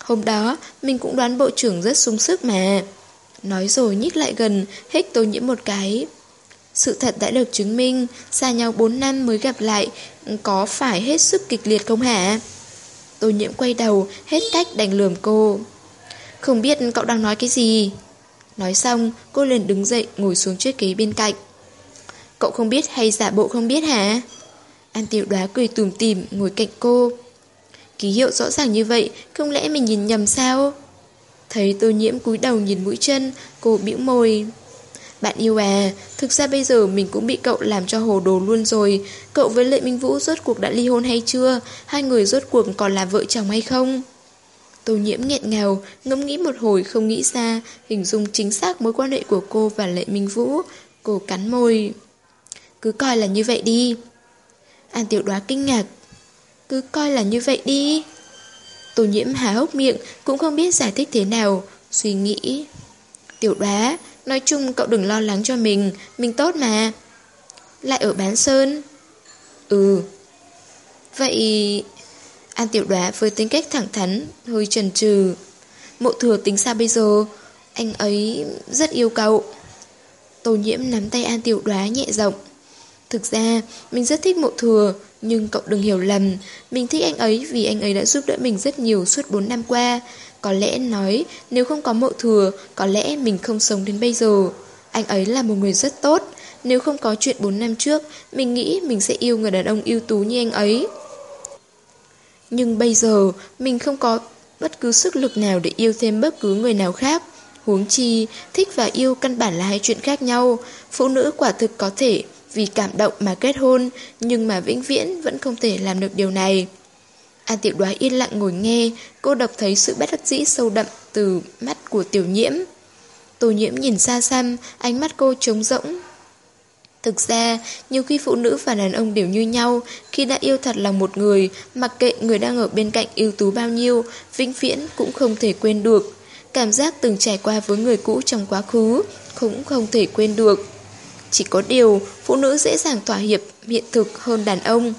Hôm đó, mình cũng đoán bộ trưởng rất sung sức mà. Nói rồi nhích lại gần, hít tô nhiễm một cái. Sự thật đã được chứng minh, xa nhau 4 năm mới gặp lại, có phải hết sức kịch liệt không hả? Tô nhiễm quay đầu, hết cách đành lườm cô. Không biết cậu đang nói cái gì? Nói xong, cô liền đứng dậy ngồi xuống chiếc ghế bên cạnh. Cậu không biết hay giả bộ không biết hả? An tiểu đoá cười tùm tìm ngồi cạnh cô. Ký hiệu rõ ràng như vậy, không lẽ mình nhìn nhầm sao? Thấy tô nhiễm cúi đầu nhìn mũi chân, cô bĩu môi. Bạn yêu à, thực ra bây giờ mình cũng bị cậu làm cho hồ đồ luôn rồi. Cậu với Lệ Minh Vũ rốt cuộc đã ly hôn hay chưa? Hai người rốt cuộc còn là vợ chồng hay không? Tô nhiễm nghẹn ngào, ngẫm nghĩ một hồi không nghĩ ra, hình dung chính xác mối quan hệ của cô và Lệ Minh Vũ. Cô cắn môi. Cứ coi là như vậy đi. An tiểu đoá kinh ngạc. Cứ coi là như vậy đi. Tô nhiễm há hốc miệng, cũng không biết giải thích thế nào. Suy nghĩ. Tiểu đoá, Nói chung cậu đừng lo lắng cho mình Mình tốt mà Lại ở bán sơn Ừ Vậy... An tiểu đoá với tính cách thẳng thắn Hơi chần chừ Mộ thừa tính sao bây giờ Anh ấy rất yêu cậu Tô nhiễm nắm tay An tiểu đoá nhẹ rộng Thực ra mình rất thích mộ thừa Nhưng cậu đừng hiểu lầm Mình thích anh ấy vì anh ấy đã giúp đỡ mình rất nhiều suốt 4 năm qua có lẽ nói, nếu không có mộ thừa, có lẽ mình không sống đến bây giờ. Anh ấy là một người rất tốt. nếu không có chuyện 4 năm trước, mình nghĩ mình sẽ yêu người đàn ông ưu tú như anh ấy. Nhưng bây giờ, mình không có bất cứ sức lực nào để yêu thêm bất cứ người nào khác. Huống chi, thích và yêu căn bản là hai chuyện khác nhau. Phụ nữ quả thực có thể vì cảm động mà kết hôn, nhưng mà vĩnh viễn vẫn không thể làm được điều này. An tiểu đoá yên lặng ngồi nghe, cô đọc thấy sự bất đắc dĩ sâu đậm từ mắt của tiểu nhiễm. Tô nhiễm nhìn xa xăm, ánh mắt cô trống rỗng. Thực ra, nhiều khi phụ nữ và đàn ông đều như nhau, khi đã yêu thật lòng một người, mặc kệ người đang ở bên cạnh ưu tú bao nhiêu, vĩnh viễn cũng không thể quên được. Cảm giác từng trải qua với người cũ trong quá khứ, cũng không thể quên được. Chỉ có điều, phụ nữ dễ dàng thỏa hiệp hiện thực hơn đàn ông.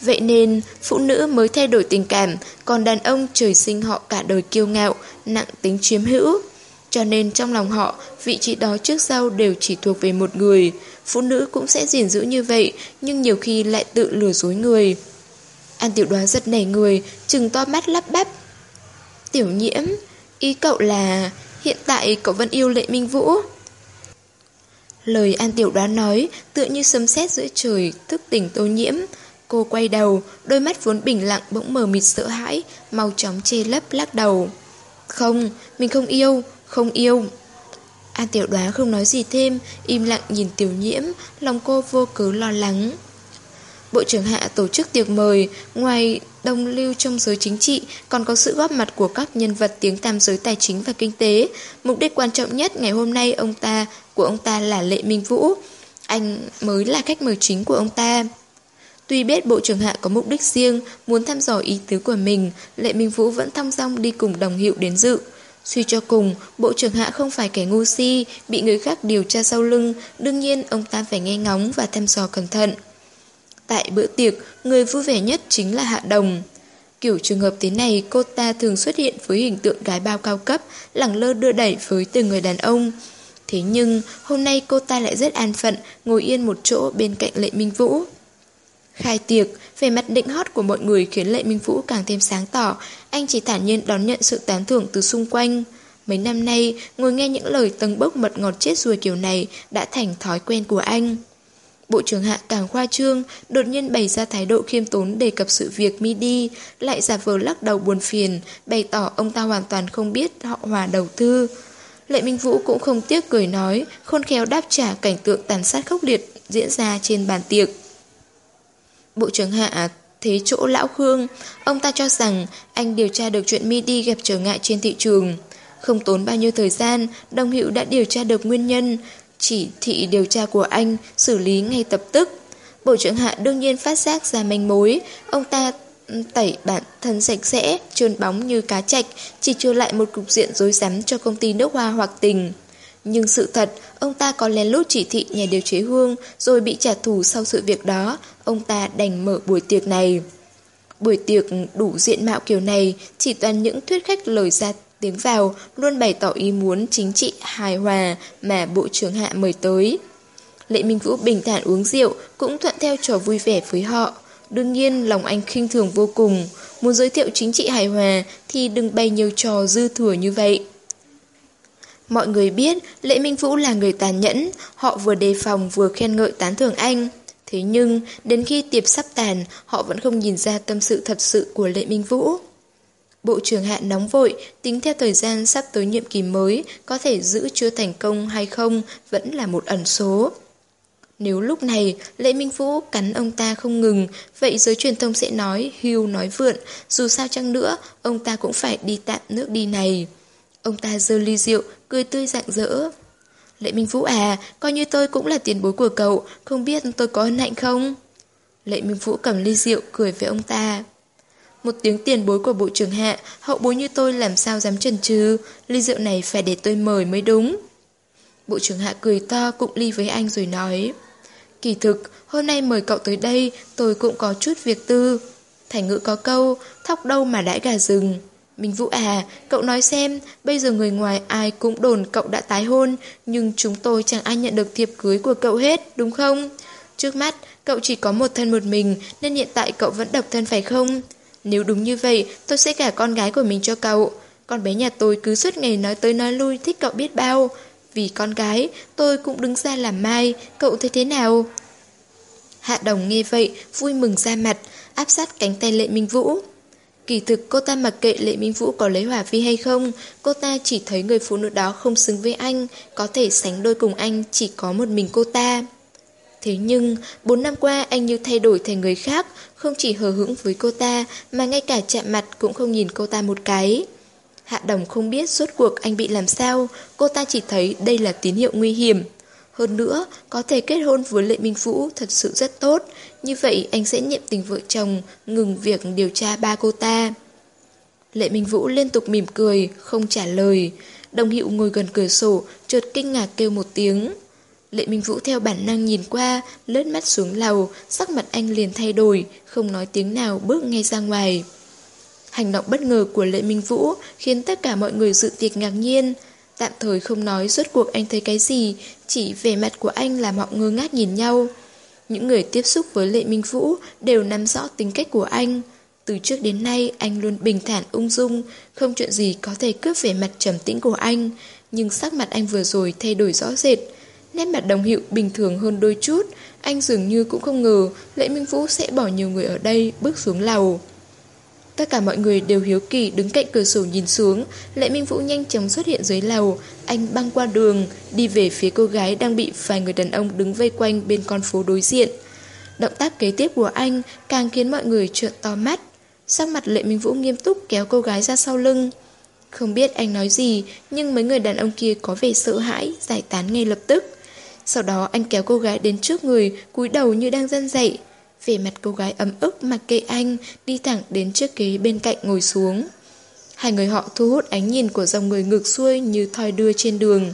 Vậy nên, phụ nữ mới thay đổi tình cảm, còn đàn ông trời sinh họ cả đời kiêu ngạo, nặng tính chiếm hữu. Cho nên trong lòng họ, vị trí đó trước sau đều chỉ thuộc về một người. Phụ nữ cũng sẽ gìn giữ như vậy, nhưng nhiều khi lại tự lừa dối người. An tiểu đoán giật nảy người, chừng to mắt lắp bắp. Tiểu nhiễm, ý cậu là hiện tại cậu vẫn yêu lệ minh vũ. Lời An tiểu đoán nói tựa như sấm sét giữa trời, thức tỉnh tô nhiễm. Cô quay đầu, đôi mắt vốn bình lặng bỗng mờ mịt sợ hãi, mau chóng chê lấp lắc đầu. Không, mình không yêu, không yêu. An tiểu đoán không nói gì thêm, im lặng nhìn tiểu nhiễm, lòng cô vô cớ lo lắng. Bộ trưởng Hạ tổ chức tiệc mời, ngoài đông lưu trong giới chính trị, còn có sự góp mặt của các nhân vật tiếng tam giới tài chính và kinh tế. Mục đích quan trọng nhất ngày hôm nay ông ta của ông ta là Lệ Minh Vũ. Anh mới là khách mời chính của ông ta. Tuy biết Bộ trưởng Hạ có mục đích riêng, muốn thăm dò ý tứ của mình, Lệ Minh Vũ vẫn thong dong đi cùng đồng hiệu đến dự. Suy cho cùng, Bộ trưởng Hạ không phải kẻ ngu si, bị người khác điều tra sau lưng, đương nhiên ông ta phải nghe ngóng và thăm dò cẩn thận. Tại bữa tiệc, người vui vẻ nhất chính là Hạ Đồng. Kiểu trường hợp thế này, cô ta thường xuất hiện với hình tượng gái bao cao cấp, lẳng lơ đưa đẩy với từng người đàn ông. Thế nhưng, hôm nay cô ta lại rất an phận, ngồi yên một chỗ bên cạnh Lệ Minh Vũ. Khai tiệc, về mặt định hót của mọi người khiến Lệ Minh Vũ càng thêm sáng tỏ, anh chỉ thản nhiên đón nhận sự tán thưởng từ xung quanh. Mấy năm nay, ngồi nghe những lời tầng bốc mật ngọt chết ruồi kiểu này đã thành thói quen của anh. Bộ trưởng Hạ càng khoa trương, đột nhiên bày ra thái độ khiêm tốn đề cập sự việc mi đi, lại giả vờ lắc đầu buồn phiền, bày tỏ ông ta hoàn toàn không biết họ hòa đầu tư. Lệ Minh Vũ cũng không tiếc cười nói, khôn khéo đáp trả cảnh tượng tàn sát khốc liệt diễn ra trên bàn tiệc. Bộ trưởng Hạ thế chỗ lão Khương, ông ta cho rằng anh điều tra được chuyện MIDI gặp trở ngại trên thị trường. Không tốn bao nhiêu thời gian, đồng hiệu đã điều tra được nguyên nhân, chỉ thị điều tra của anh xử lý ngay tập tức. Bộ trưởng Hạ đương nhiên phát giác ra manh mối, ông ta tẩy bản thân sạch sẽ, trơn bóng như cá chạch, chỉ chưa lại một cục diện rối rắm cho công ty nước hoa hoặc tình. Nhưng sự thật, ông ta có lén lút chỉ thị nhà điều chế hương rồi bị trả thù sau sự việc đó, ông ta đành mở buổi tiệc này. Buổi tiệc đủ diện mạo kiểu này, chỉ toàn những thuyết khách lời ra tiếng vào, luôn bày tỏ ý muốn chính trị hài hòa mà Bộ trưởng Hạ mời tới. Lệ Minh Vũ bình thản uống rượu, cũng thuận theo trò vui vẻ với họ. Đương nhiên, lòng anh khinh thường vô cùng. Muốn giới thiệu chính trị hài hòa thì đừng bày nhiều trò dư thừa như vậy. Mọi người biết Lệ Minh Vũ là người tàn nhẫn, họ vừa đề phòng vừa khen ngợi tán thưởng anh. Thế nhưng, đến khi tiệp sắp tàn, họ vẫn không nhìn ra tâm sự thật sự của Lệ Minh Vũ. Bộ trưởng hạ nóng vội, tính theo thời gian sắp tới nhiệm kỳ mới, có thể giữ chưa thành công hay không vẫn là một ẩn số. Nếu lúc này Lệ Minh Vũ cắn ông ta không ngừng, vậy giới truyền thông sẽ nói hưu nói vượn, dù sao chăng nữa, ông ta cũng phải đi tạm nước đi này. Ông ta dơ ly rượu, cười tươi rạng rỡ. Lệ Minh Vũ à, coi như tôi cũng là tiền bối của cậu, không biết tôi có hân hạnh không? Lệ Minh Vũ cầm ly rượu, cười với ông ta. Một tiếng tiền bối của bộ trưởng hạ, hậu bối như tôi làm sao dám chần chừ, ly rượu này phải để tôi mời mới đúng. Bộ trưởng hạ cười to cụng ly với anh rồi nói. Kỳ thực, hôm nay mời cậu tới đây, tôi cũng có chút việc tư. Thành ngữ có câu, thóc đâu mà đãi gà rừng. Minh Vũ à, cậu nói xem, bây giờ người ngoài ai cũng đồn cậu đã tái hôn, nhưng chúng tôi chẳng ai nhận được thiệp cưới của cậu hết, đúng không? Trước mắt, cậu chỉ có một thân một mình, nên hiện tại cậu vẫn độc thân phải không? Nếu đúng như vậy, tôi sẽ gả con gái của mình cho cậu. Con bé nhà tôi cứ suốt ngày nói tới nói lui thích cậu biết bao. Vì con gái, tôi cũng đứng ra làm mai, cậu thấy thế nào? Hạ đồng nghe vậy, vui mừng ra mặt, áp sát cánh tay Lệ Minh Vũ. Kỳ thực cô ta mặc kệ Lệ Minh Vũ có lấy hỏa vi hay không, cô ta chỉ thấy người phụ nữ đó không xứng với anh, có thể sánh đôi cùng anh chỉ có một mình cô ta. Thế nhưng, bốn năm qua anh như thay đổi thành người khác, không chỉ hờ hững với cô ta mà ngay cả chạm mặt cũng không nhìn cô ta một cái. Hạ Đồng không biết suốt cuộc anh bị làm sao, cô ta chỉ thấy đây là tín hiệu nguy hiểm. Hơn nữa, có thể kết hôn với Lệ Minh Vũ thật sự rất tốt, như vậy anh sẽ nhiệm tình vợ chồng, ngừng việc điều tra ba cô ta. Lệ Minh Vũ liên tục mỉm cười, không trả lời. Đồng hiệu ngồi gần cửa sổ, chợt kinh ngạc kêu một tiếng. Lệ Minh Vũ theo bản năng nhìn qua, lướt mắt xuống lầu, sắc mặt anh liền thay đổi, không nói tiếng nào bước ngay ra ngoài. Hành động bất ngờ của Lệ Minh Vũ khiến tất cả mọi người dự tiệc ngạc nhiên. Tạm thời không nói rốt cuộc anh thấy cái gì, chỉ vẻ mặt của anh làm họ ngơ ngác nhìn nhau. Những người tiếp xúc với Lệ Minh Vũ đều nắm rõ tính cách của anh. Từ trước đến nay anh luôn bình thản ung dung, không chuyện gì có thể cướp vẻ mặt trầm tĩnh của anh. Nhưng sắc mặt anh vừa rồi thay đổi rõ rệt. Nét mặt đồng hiệu bình thường hơn đôi chút, anh dường như cũng không ngờ Lệ Minh Vũ sẽ bỏ nhiều người ở đây bước xuống lầu. Tất cả mọi người đều hiếu kỳ đứng cạnh cửa sổ nhìn xuống, Lệ Minh Vũ nhanh chóng xuất hiện dưới lầu, anh băng qua đường, đi về phía cô gái đang bị vài người đàn ông đứng vây quanh bên con phố đối diện. Động tác kế tiếp của anh càng khiến mọi người trợn to mắt. Sắc mặt Lệ Minh Vũ nghiêm túc kéo cô gái ra sau lưng. Không biết anh nói gì, nhưng mấy người đàn ông kia có vẻ sợ hãi, giải tán ngay lập tức. Sau đó anh kéo cô gái đến trước người, cúi đầu như đang dân dậy. Về mặt cô gái ấm ức mặc kệ anh, đi thẳng đến chiếc ghế bên cạnh ngồi xuống. Hai người họ thu hút ánh nhìn của dòng người ngược xuôi như thoi đưa trên đường.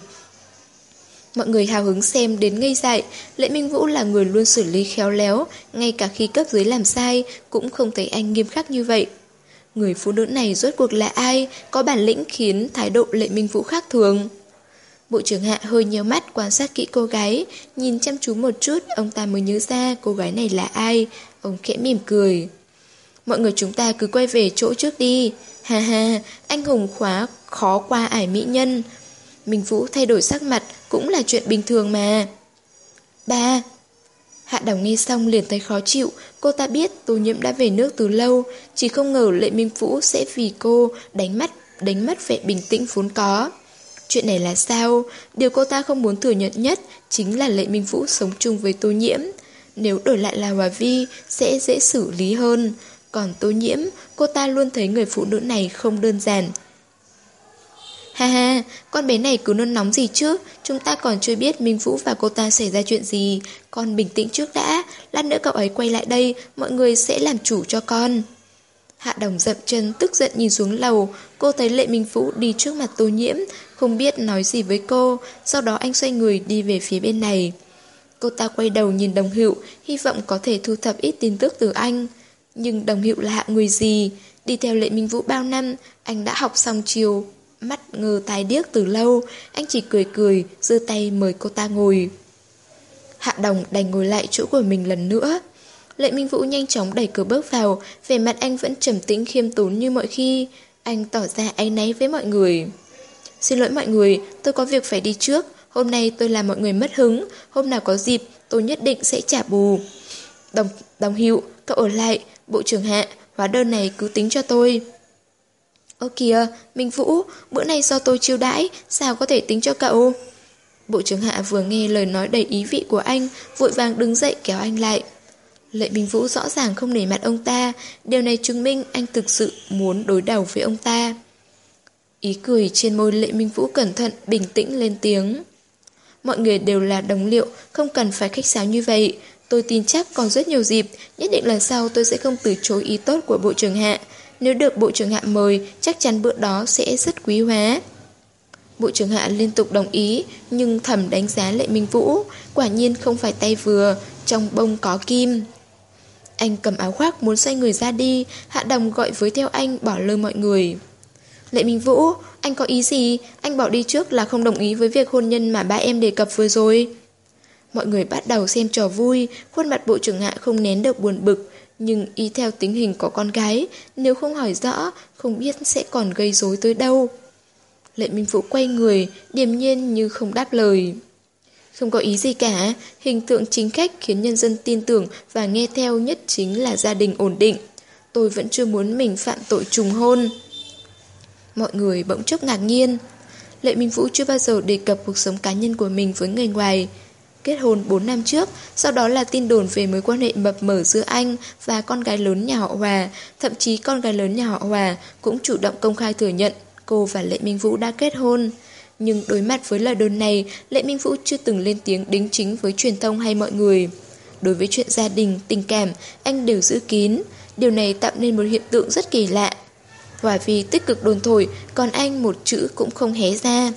Mọi người hào hứng xem đến ngây dại, Lệ Minh Vũ là người luôn xử lý khéo léo, ngay cả khi cấp dưới làm sai, cũng không thấy anh nghiêm khắc như vậy. Người phụ nữ này rốt cuộc là ai, có bản lĩnh khiến thái độ Lệ Minh Vũ khác thường. Bộ trưởng Hạ hơi nhiều mắt quan sát kỹ cô gái, nhìn chăm chú một chút, ông ta mới nhớ ra cô gái này là ai. Ông khẽ mỉm cười. Mọi người chúng ta cứ quay về chỗ trước đi. Ha ha, anh hùng khóa khó qua ải mỹ nhân. Minh Vũ thay đổi sắc mặt cũng là chuyện bình thường mà. Ba. Hạ Đồng nghe xong liền thấy khó chịu, cô ta biết Tô Nhiễm đã về nước từ lâu, chỉ không ngờ Lệ Minh Vũ sẽ vì cô đánh mất đánh mất vẻ bình tĩnh vốn có. Chuyện này là sao? Điều cô ta không muốn thừa nhận nhất chính là Lệ Minh Vũ sống chung với Tô Nhiễm. Nếu đổi lại là Hòa Vi, sẽ dễ xử lý hơn. Còn Tô Nhiễm, cô ta luôn thấy người phụ nữ này không đơn giản. Ha ha, con bé này cứ nôn nóng gì chứ, chúng ta còn chưa biết Minh Vũ và cô ta xảy ra chuyện gì. Con bình tĩnh trước đã, lát nữa cậu ấy quay lại đây, mọi người sẽ làm chủ cho con. Hạ đồng dậm chân tức giận nhìn xuống lầu, cô thấy Lệ Minh Vũ đi trước mặt tô nhiễm, không biết nói gì với cô, sau đó anh xoay người đi về phía bên này. Cô ta quay đầu nhìn đồng hiệu, hy vọng có thể thu thập ít tin tức từ anh. Nhưng đồng hiệu là hạ người gì? Đi theo Lệ Minh Vũ bao năm, anh đã học xong chiều, mắt ngơ tai điếc từ lâu, anh chỉ cười cười, giơ tay mời cô ta ngồi. Hạ đồng đành ngồi lại chỗ của mình lần nữa. Lệ Minh Vũ nhanh chóng đẩy cửa bước vào, vẻ mặt anh vẫn trầm tĩnh khiêm tốn như mọi khi. Anh tỏ ra áy náy với mọi người. Xin lỗi mọi người, tôi có việc phải đi trước. Hôm nay tôi làm mọi người mất hứng, hôm nào có dịp tôi nhất định sẽ trả bù. Đồng, đồng hiệu, cậu ở lại, bộ trưởng hạ, hóa đơn này cứ tính cho tôi. Ơ kìa, Minh Vũ, bữa nay do tôi chiêu đãi, sao có thể tính cho cậu? Bộ trưởng hạ vừa nghe lời nói đầy ý vị của anh, vội vàng đứng dậy kéo anh lại. Lệ Minh Vũ rõ ràng không nể mặt ông ta, điều này chứng minh anh thực sự muốn đối đầu với ông ta. Ý cười trên môi Lệ Minh Vũ cẩn thận, bình tĩnh lên tiếng. Mọi người đều là đồng liệu, không cần phải khách sáo như vậy. Tôi tin chắc còn rất nhiều dịp, nhất định lần sau tôi sẽ không từ chối ý tốt của Bộ trưởng Hạ. Nếu được Bộ trưởng Hạ mời, chắc chắn bữa đó sẽ rất quý hóa. Bộ trưởng Hạ liên tục đồng ý, nhưng thầm đánh giá Lệ Minh Vũ, quả nhiên không phải tay vừa, trong bông có kim. Anh cầm áo khoác muốn xoay người ra đi, Hạ Đồng gọi với theo anh bỏ lơ mọi người. Lệ Minh Vũ, anh có ý gì? Anh bỏ đi trước là không đồng ý với việc hôn nhân mà ba em đề cập vừa rồi. Mọi người bắt đầu xem trò vui, khuôn mặt bộ trưởng hạ không nén được buồn bực, nhưng y theo tính hình có con gái, nếu không hỏi rõ, không biết sẽ còn gây rối tới đâu. Lệ Minh Vũ quay người, điềm nhiên như không đáp lời. Không có ý gì cả, hình tượng chính khách khiến nhân dân tin tưởng và nghe theo nhất chính là gia đình ổn định. Tôi vẫn chưa muốn mình phạm tội trùng hôn. Mọi người bỗng chốc ngạc nhiên. Lệ Minh Vũ chưa bao giờ đề cập cuộc sống cá nhân của mình với người ngoài. Kết hôn 4 năm trước, sau đó là tin đồn về mối quan hệ mập mờ giữa anh và con gái lớn nhà họ Hòa, thậm chí con gái lớn nhà họ Hòa cũng chủ động công khai thừa nhận cô và Lệ Minh Vũ đã kết hôn. Nhưng đối mặt với lời đồn này, Lệ Minh Vũ chưa từng lên tiếng đính chính với truyền thông hay mọi người. Đối với chuyện gia đình, tình cảm, anh đều giữ kín. Điều này tạo nên một hiện tượng rất kỳ lạ. Hòa vì tích cực đồn thổi, còn anh một chữ cũng không hé ra.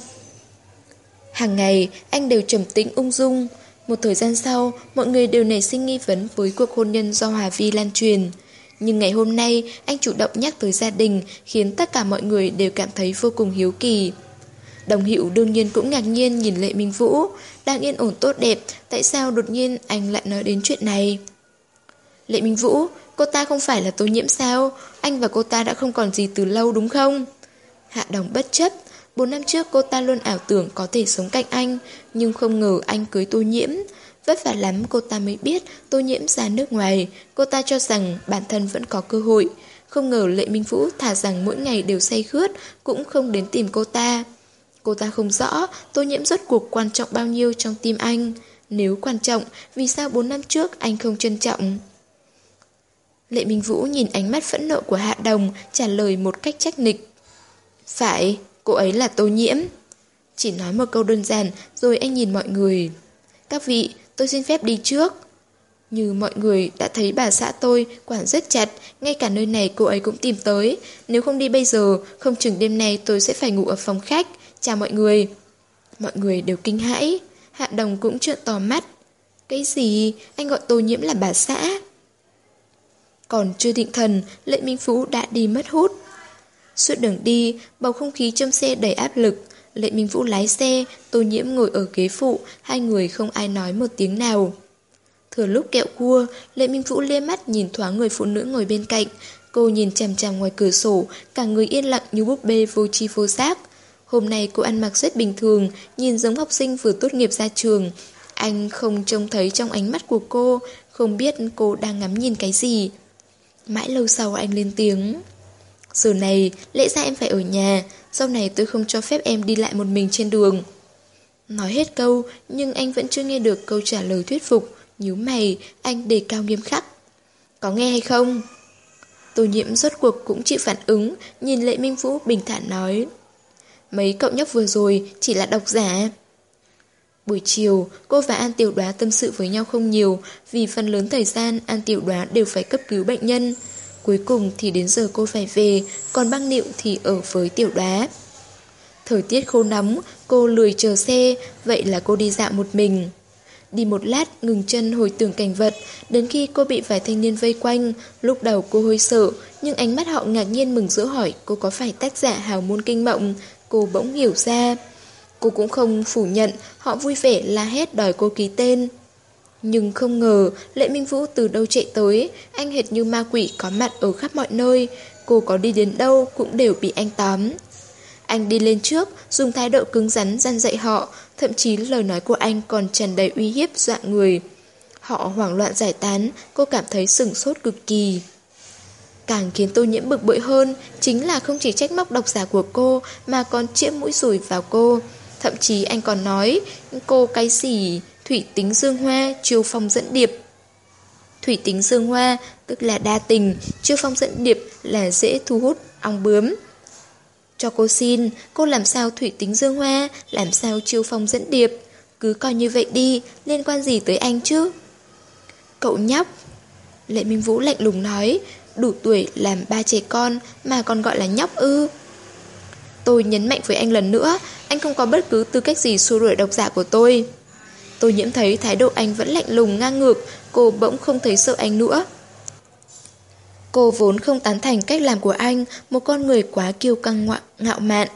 Hàng ngày, anh đều trầm tĩnh ung dung. Một thời gian sau, mọi người đều nảy sinh nghi vấn với cuộc hôn nhân do Hòa Vi lan truyền. Nhưng ngày hôm nay, anh chủ động nhắc tới gia đình, khiến tất cả mọi người đều cảm thấy vô cùng hiếu kỳ. Đồng hiệu đương nhiên cũng ngạc nhiên nhìn Lệ Minh Vũ, đang yên ổn tốt đẹp, tại sao đột nhiên anh lại nói đến chuyện này? Lệ Minh Vũ, cô ta không phải là tô nhiễm sao? Anh và cô ta đã không còn gì từ lâu đúng không? Hạ đồng bất chấp, bốn năm trước cô ta luôn ảo tưởng có thể sống cạnh anh, nhưng không ngờ anh cưới tô nhiễm. Vất vả lắm cô ta mới biết tô nhiễm ra nước ngoài, cô ta cho rằng bản thân vẫn có cơ hội. Không ngờ Lệ Minh Vũ thả rằng mỗi ngày đều say khướt, cũng không đến tìm cô ta. Cô ta không rõ tô nhiễm rốt cuộc quan trọng bao nhiêu trong tim anh. Nếu quan trọng, vì sao 4 năm trước anh không trân trọng? Lệ Minh Vũ nhìn ánh mắt phẫn nộ của Hạ Đồng, trả lời một cách trách nịch. Phải, cô ấy là tô nhiễm. Chỉ nói một câu đơn giản, rồi anh nhìn mọi người. Các vị, tôi xin phép đi trước. Như mọi người đã thấy bà xã tôi quản rất chặt, ngay cả nơi này cô ấy cũng tìm tới. Nếu không đi bây giờ, không chừng đêm nay tôi sẽ phải ngủ ở phòng khách. Chào mọi người. Mọi người đều kinh hãi. Hạ đồng cũng trợn to mắt. Cái gì? Anh gọi tô nhiễm là bà xã. Còn chưa định thần, Lệ Minh Phú đã đi mất hút. Suốt đường đi, bầu không khí trong xe đầy áp lực. Lệ Minh Vũ lái xe, Tô Nhiễm ngồi ở ghế phụ, hai người không ai nói một tiếng nào. Thừa lúc kẹo cua, Lệ Minh Vũ liếc mắt nhìn thoáng người phụ nữ ngồi bên cạnh. Cô nhìn chằm chằm ngoài cửa sổ, cả người yên lặng như búp bê vô chi vô giác. Hôm nay cô ăn mặc rất bình thường, nhìn giống học sinh vừa tốt nghiệp ra trường. Anh không trông thấy trong ánh mắt của cô, không biết cô đang ngắm nhìn cái gì. Mãi lâu sau anh lên tiếng. Giờ này, lẽ ra em phải ở nhà, sau này tôi không cho phép em đi lại một mình trên đường. Nói hết câu, nhưng anh vẫn chưa nghe được câu trả lời thuyết phục. nhíu mày, anh đề cao nghiêm khắc. Có nghe hay không? Tô nhiễm rốt cuộc cũng chịu phản ứng, nhìn Lệ Minh Vũ bình thản nói. Mấy cậu nhóc vừa rồi chỉ là độc giả. Buổi chiều, cô và An Tiểu Đoá tâm sự với nhau không nhiều vì phần lớn thời gian An Tiểu Đoá đều phải cấp cứu bệnh nhân. Cuối cùng thì đến giờ cô phải về, còn băng niệu thì ở với Tiểu Đoá. Thời tiết khô nóng, cô lười chờ xe, vậy là cô đi dạo một mình. Đi một lát, ngừng chân hồi tưởng cảnh vật, đến khi cô bị vài thanh niên vây quanh, lúc đầu cô hơi sợ, nhưng ánh mắt họ ngạc nhiên mừng rỡ hỏi cô có phải tác giả hào môn kinh mộng, cô bỗng hiểu ra. Cô cũng không phủ nhận, họ vui vẻ la hét đòi cô ký tên. Nhưng không ngờ, Lệ Minh Vũ từ đâu chạy tới, anh hệt như ma quỷ có mặt ở khắp mọi nơi, cô có đi đến đâu cũng đều bị anh tóm. Anh đi lên trước, dùng thái độ cứng rắn gian dạy họ, thậm chí lời nói của anh còn tràn đầy uy hiếp dọa người. Họ hoảng loạn giải tán, cô cảm thấy sửng sốt cực kỳ. Càng khiến tô nhiễm bực bội hơn chính là không chỉ trách móc độc giả của cô mà còn chĩa mũi rủi vào cô. Thậm chí anh còn nói cô cái gì thủy tính dương hoa, chiêu phong dẫn điệp. Thủy tính dương hoa tức là đa tình, chiêu phong dẫn điệp là dễ thu hút ong bướm. Cho cô xin, cô làm sao thủy tính dương hoa, làm sao chiêu phong dẫn điệp. Cứ coi như vậy đi, liên quan gì tới anh chứ? Cậu nhóc. Lệ Minh Vũ lạnh lùng nói, đủ tuổi làm ba trẻ con mà còn gọi là nhóc ư. Tôi nhấn mạnh với anh lần nữa, anh không có bất cứ tư cách gì xua đuổi độc giả của tôi. Tôi nhiễm thấy thái độ anh vẫn lạnh lùng ngang ngược, cô bỗng không thấy sợ anh nữa. Cô vốn không tán thành cách làm của anh, một con người quá kiêu căng ngạo, ngạo mạn.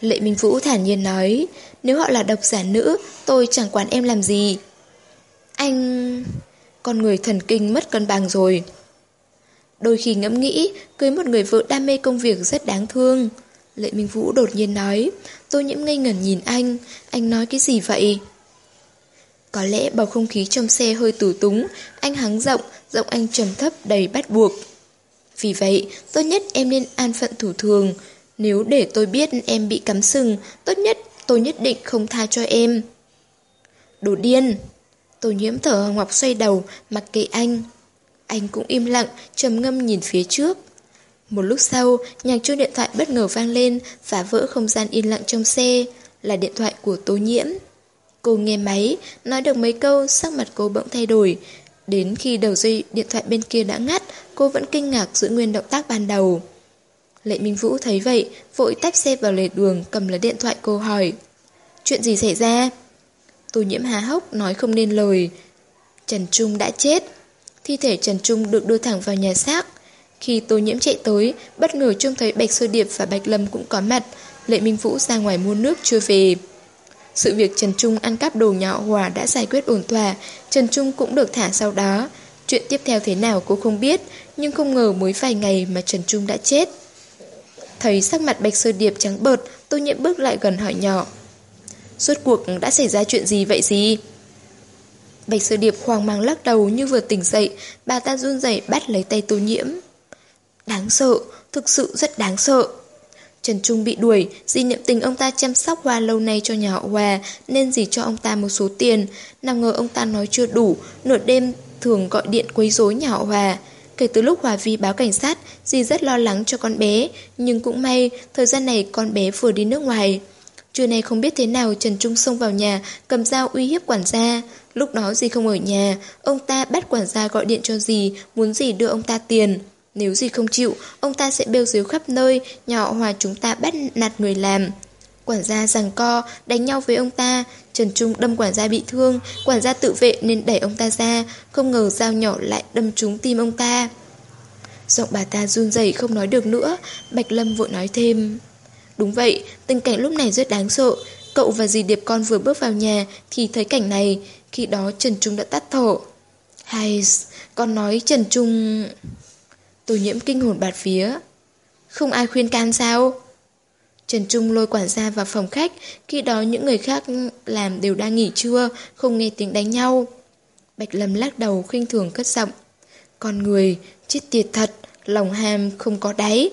Lệ Minh Vũ thản nhiên nói, nếu họ là độc giả nữ, tôi chẳng quản em làm gì. Anh... Con người thần kinh mất cân bằng rồi. Đôi khi ngẫm nghĩ, cưới một người vợ đam mê công việc rất đáng thương. Lệ Minh Vũ đột nhiên nói. tôi nhiễm ngây ngẩn nhìn anh. Anh nói cái gì vậy? Có lẽ bầu không khí trong xe hơi tủ túng. Anh hắng rộng, giọng anh trầm thấp đầy bắt buộc. Vì vậy, tốt nhất em nên an phận thủ thường. Nếu để tôi biết em bị cắm sừng, tốt nhất tôi nhất định không tha cho em. Đồ điên! Tô nhiễm thở ngọc xoay đầu, mặc kệ anh. Anh cũng im lặng, trầm ngâm nhìn phía trước. Một lúc sau, nhạc chuông điện thoại bất ngờ vang lên, phá vỡ không gian yên lặng trong xe, là điện thoại của Tô Nhiễm. Cô nghe máy, nói được mấy câu, sắc mặt cô bỗng thay đổi. Đến khi đầu dây điện thoại bên kia đã ngắt, cô vẫn kinh ngạc giữ nguyên động tác ban đầu. Lệ Minh Vũ thấy vậy, vội tách xe vào lề đường, cầm lấy điện thoại cô hỏi. Chuyện gì xảy ra? Tô nhiễm há hốc, nói không nên lời. Trần Trung đã chết. Thi thể Trần Trung được đưa thẳng vào nhà xác. Khi Tô nhiễm chạy tới, bất ngờ trông thấy Bạch Sơ Điệp và Bạch Lâm cũng có mặt. Lệ Minh Vũ ra ngoài mua nước chưa về. Sự việc Trần Trung ăn cắp đồ nhỏ hòa đã giải quyết ổn thỏa, Trần Trung cũng được thả sau đó. Chuyện tiếp theo thế nào cô không biết, nhưng không ngờ mới vài ngày mà Trần Trung đã chết. Thấy sắc mặt Bạch Sơ Điệp trắng bợt, Tô nhiễm bước lại gần hỏi nhỏ. Suốt cuộc đã xảy ra chuyện gì vậy gì? Bạch Sơ Điệp hoang mang lắc đầu như vừa tỉnh dậy, bà ta run rẩy bắt lấy tay Tô nhiễm. Đáng sợ, thực sự rất đáng sợ. Trần Trung bị đuổi, di niệm tình ông ta chăm sóc Hoa lâu nay cho nhà họ Hòa nên dì cho ông ta một số tiền. Nào ngờ ông ta nói chưa đủ, nửa đêm thường gọi điện quấy rối nhà họ Hòa. Kể từ lúc Hòa Vi báo cảnh sát, dì rất lo lắng cho con bé, nhưng cũng may, thời gian này con bé vừa đi nước ngoài. Trưa nay không biết thế nào Trần Trung xông vào nhà, cầm dao uy hiếp quản gia. Lúc đó dì không ở nhà, ông ta bắt quản gia gọi điện cho dì, muốn dì đưa ông ta tiền. Nếu gì không chịu, ông ta sẽ bêu díu khắp nơi, nhỏ hòa chúng ta bắt nạt người làm. Quản gia rằng co, đánh nhau với ông ta, Trần Trung đâm quản gia bị thương, quản gia tự vệ nên đẩy ông ta ra, không ngờ dao nhỏ lại đâm trúng tim ông ta. Giọng bà ta run rẩy không nói được nữa, Bạch Lâm vội nói thêm. Đúng vậy, tình cảnh lúc này rất đáng sợ. Cậu và dì Điệp con vừa bước vào nhà thì thấy cảnh này, khi đó Trần Trung đã tắt thở. Hay, con nói Trần Trung... Tô nhiễm kinh hồn bạt phía. Không ai khuyên can sao? Trần Trung lôi quản gia vào phòng khách, khi đó những người khác làm đều đang nghỉ trưa, không nghe tiếng đánh nhau. Bạch Lâm lắc đầu khinh thường cất giọng. Con người, chết tiệt thật, lòng ham không có đáy.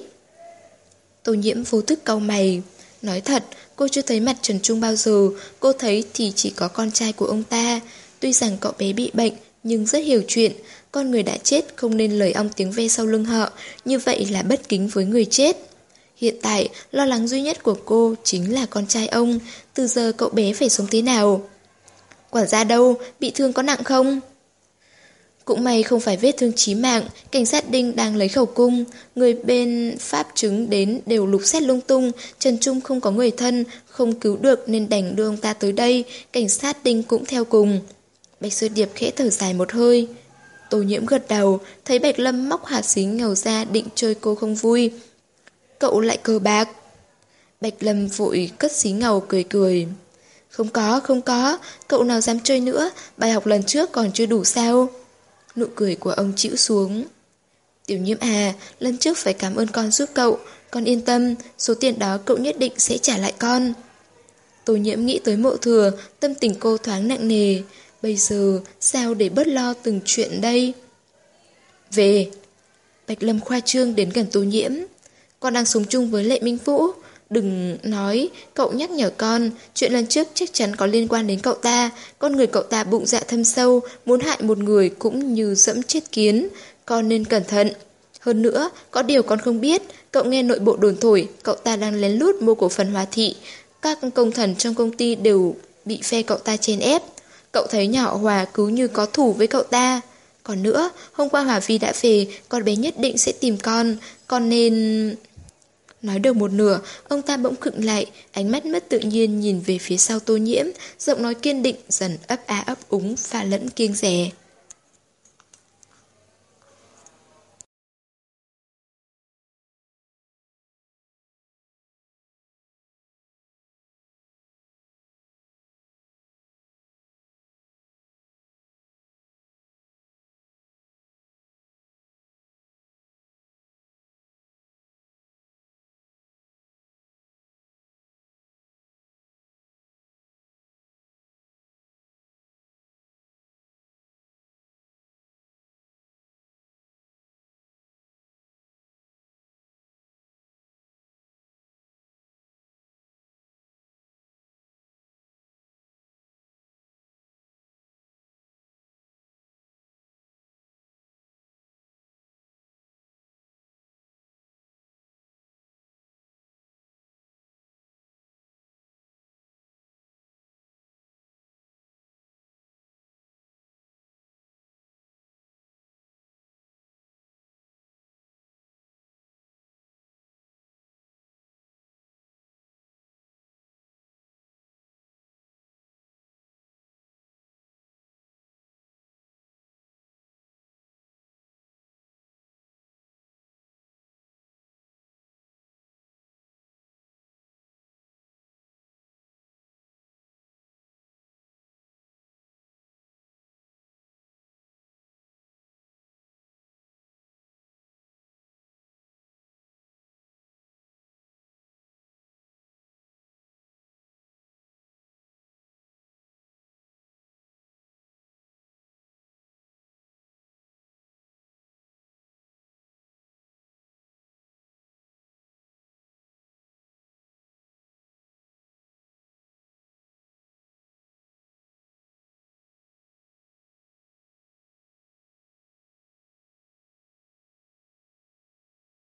Tô nhiễm vô thức cau mày. Nói thật, cô chưa thấy mặt Trần Trung bao giờ, cô thấy thì chỉ có con trai của ông ta. Tuy rằng cậu bé bị bệnh, nhưng rất hiểu chuyện, con người đã chết không nên lời ong tiếng ve sau lưng họ, như vậy là bất kính với người chết. Hiện tại, lo lắng duy nhất của cô chính là con trai ông, từ giờ cậu bé phải sống thế nào? Quản gia đâu, bị thương có nặng không? Cũng may không phải vết thương chí mạng, cảnh sát Đinh đang lấy khẩu cung, người bên pháp chứng đến đều lục xét lung tung, Trần Trung không có người thân, không cứu được nên đành đưa ông ta tới đây, cảnh sát Đinh cũng theo cùng. Bạch sư Điệp khẽ thở dài một hơi. Tô nhiễm gật đầu, thấy Bạch Lâm móc hạt xí ngầu ra định chơi cô không vui. Cậu lại cờ bạc. Bạch Lâm vội cất xí ngầu cười cười. Không có, không có, cậu nào dám chơi nữa, bài học lần trước còn chưa đủ sao? Nụ cười của ông chịu xuống. Tiểu nhiễm à, lần trước phải cảm ơn con giúp cậu, con yên tâm, số tiền đó cậu nhất định sẽ trả lại con. Tô nhiễm nghĩ tới mộ thừa, tâm tình cô thoáng nặng nề. Bây giờ, sao để bớt lo từng chuyện đây? Về. Bạch Lâm khoa trương đến gần tô nhiễm. Con đang sống chung với Lệ Minh Vũ. Đừng nói, cậu nhắc nhở con, chuyện lần trước chắc chắn có liên quan đến cậu ta. Con người cậu ta bụng dạ thâm sâu, muốn hại một người cũng như dẫm chết kiến. Con nên cẩn thận. Hơn nữa, có điều con không biết, cậu nghe nội bộ đồn thổi, cậu ta đang lén lút mua cổ phần hòa thị. Các công thần trong công ty đều bị phe cậu ta chèn ép. Cậu thấy nhỏ Hòa cứ như có thủ với cậu ta. Còn nữa, hôm qua Hòa Vi đã về, con bé nhất định sẽ tìm con, con nên... Nói được một nửa, ông ta bỗng khựng lại, ánh mắt mất tự nhiên nhìn về phía sau tô nhiễm, giọng nói kiên định dần ấp á ấp úng pha lẫn kiêng rẻ.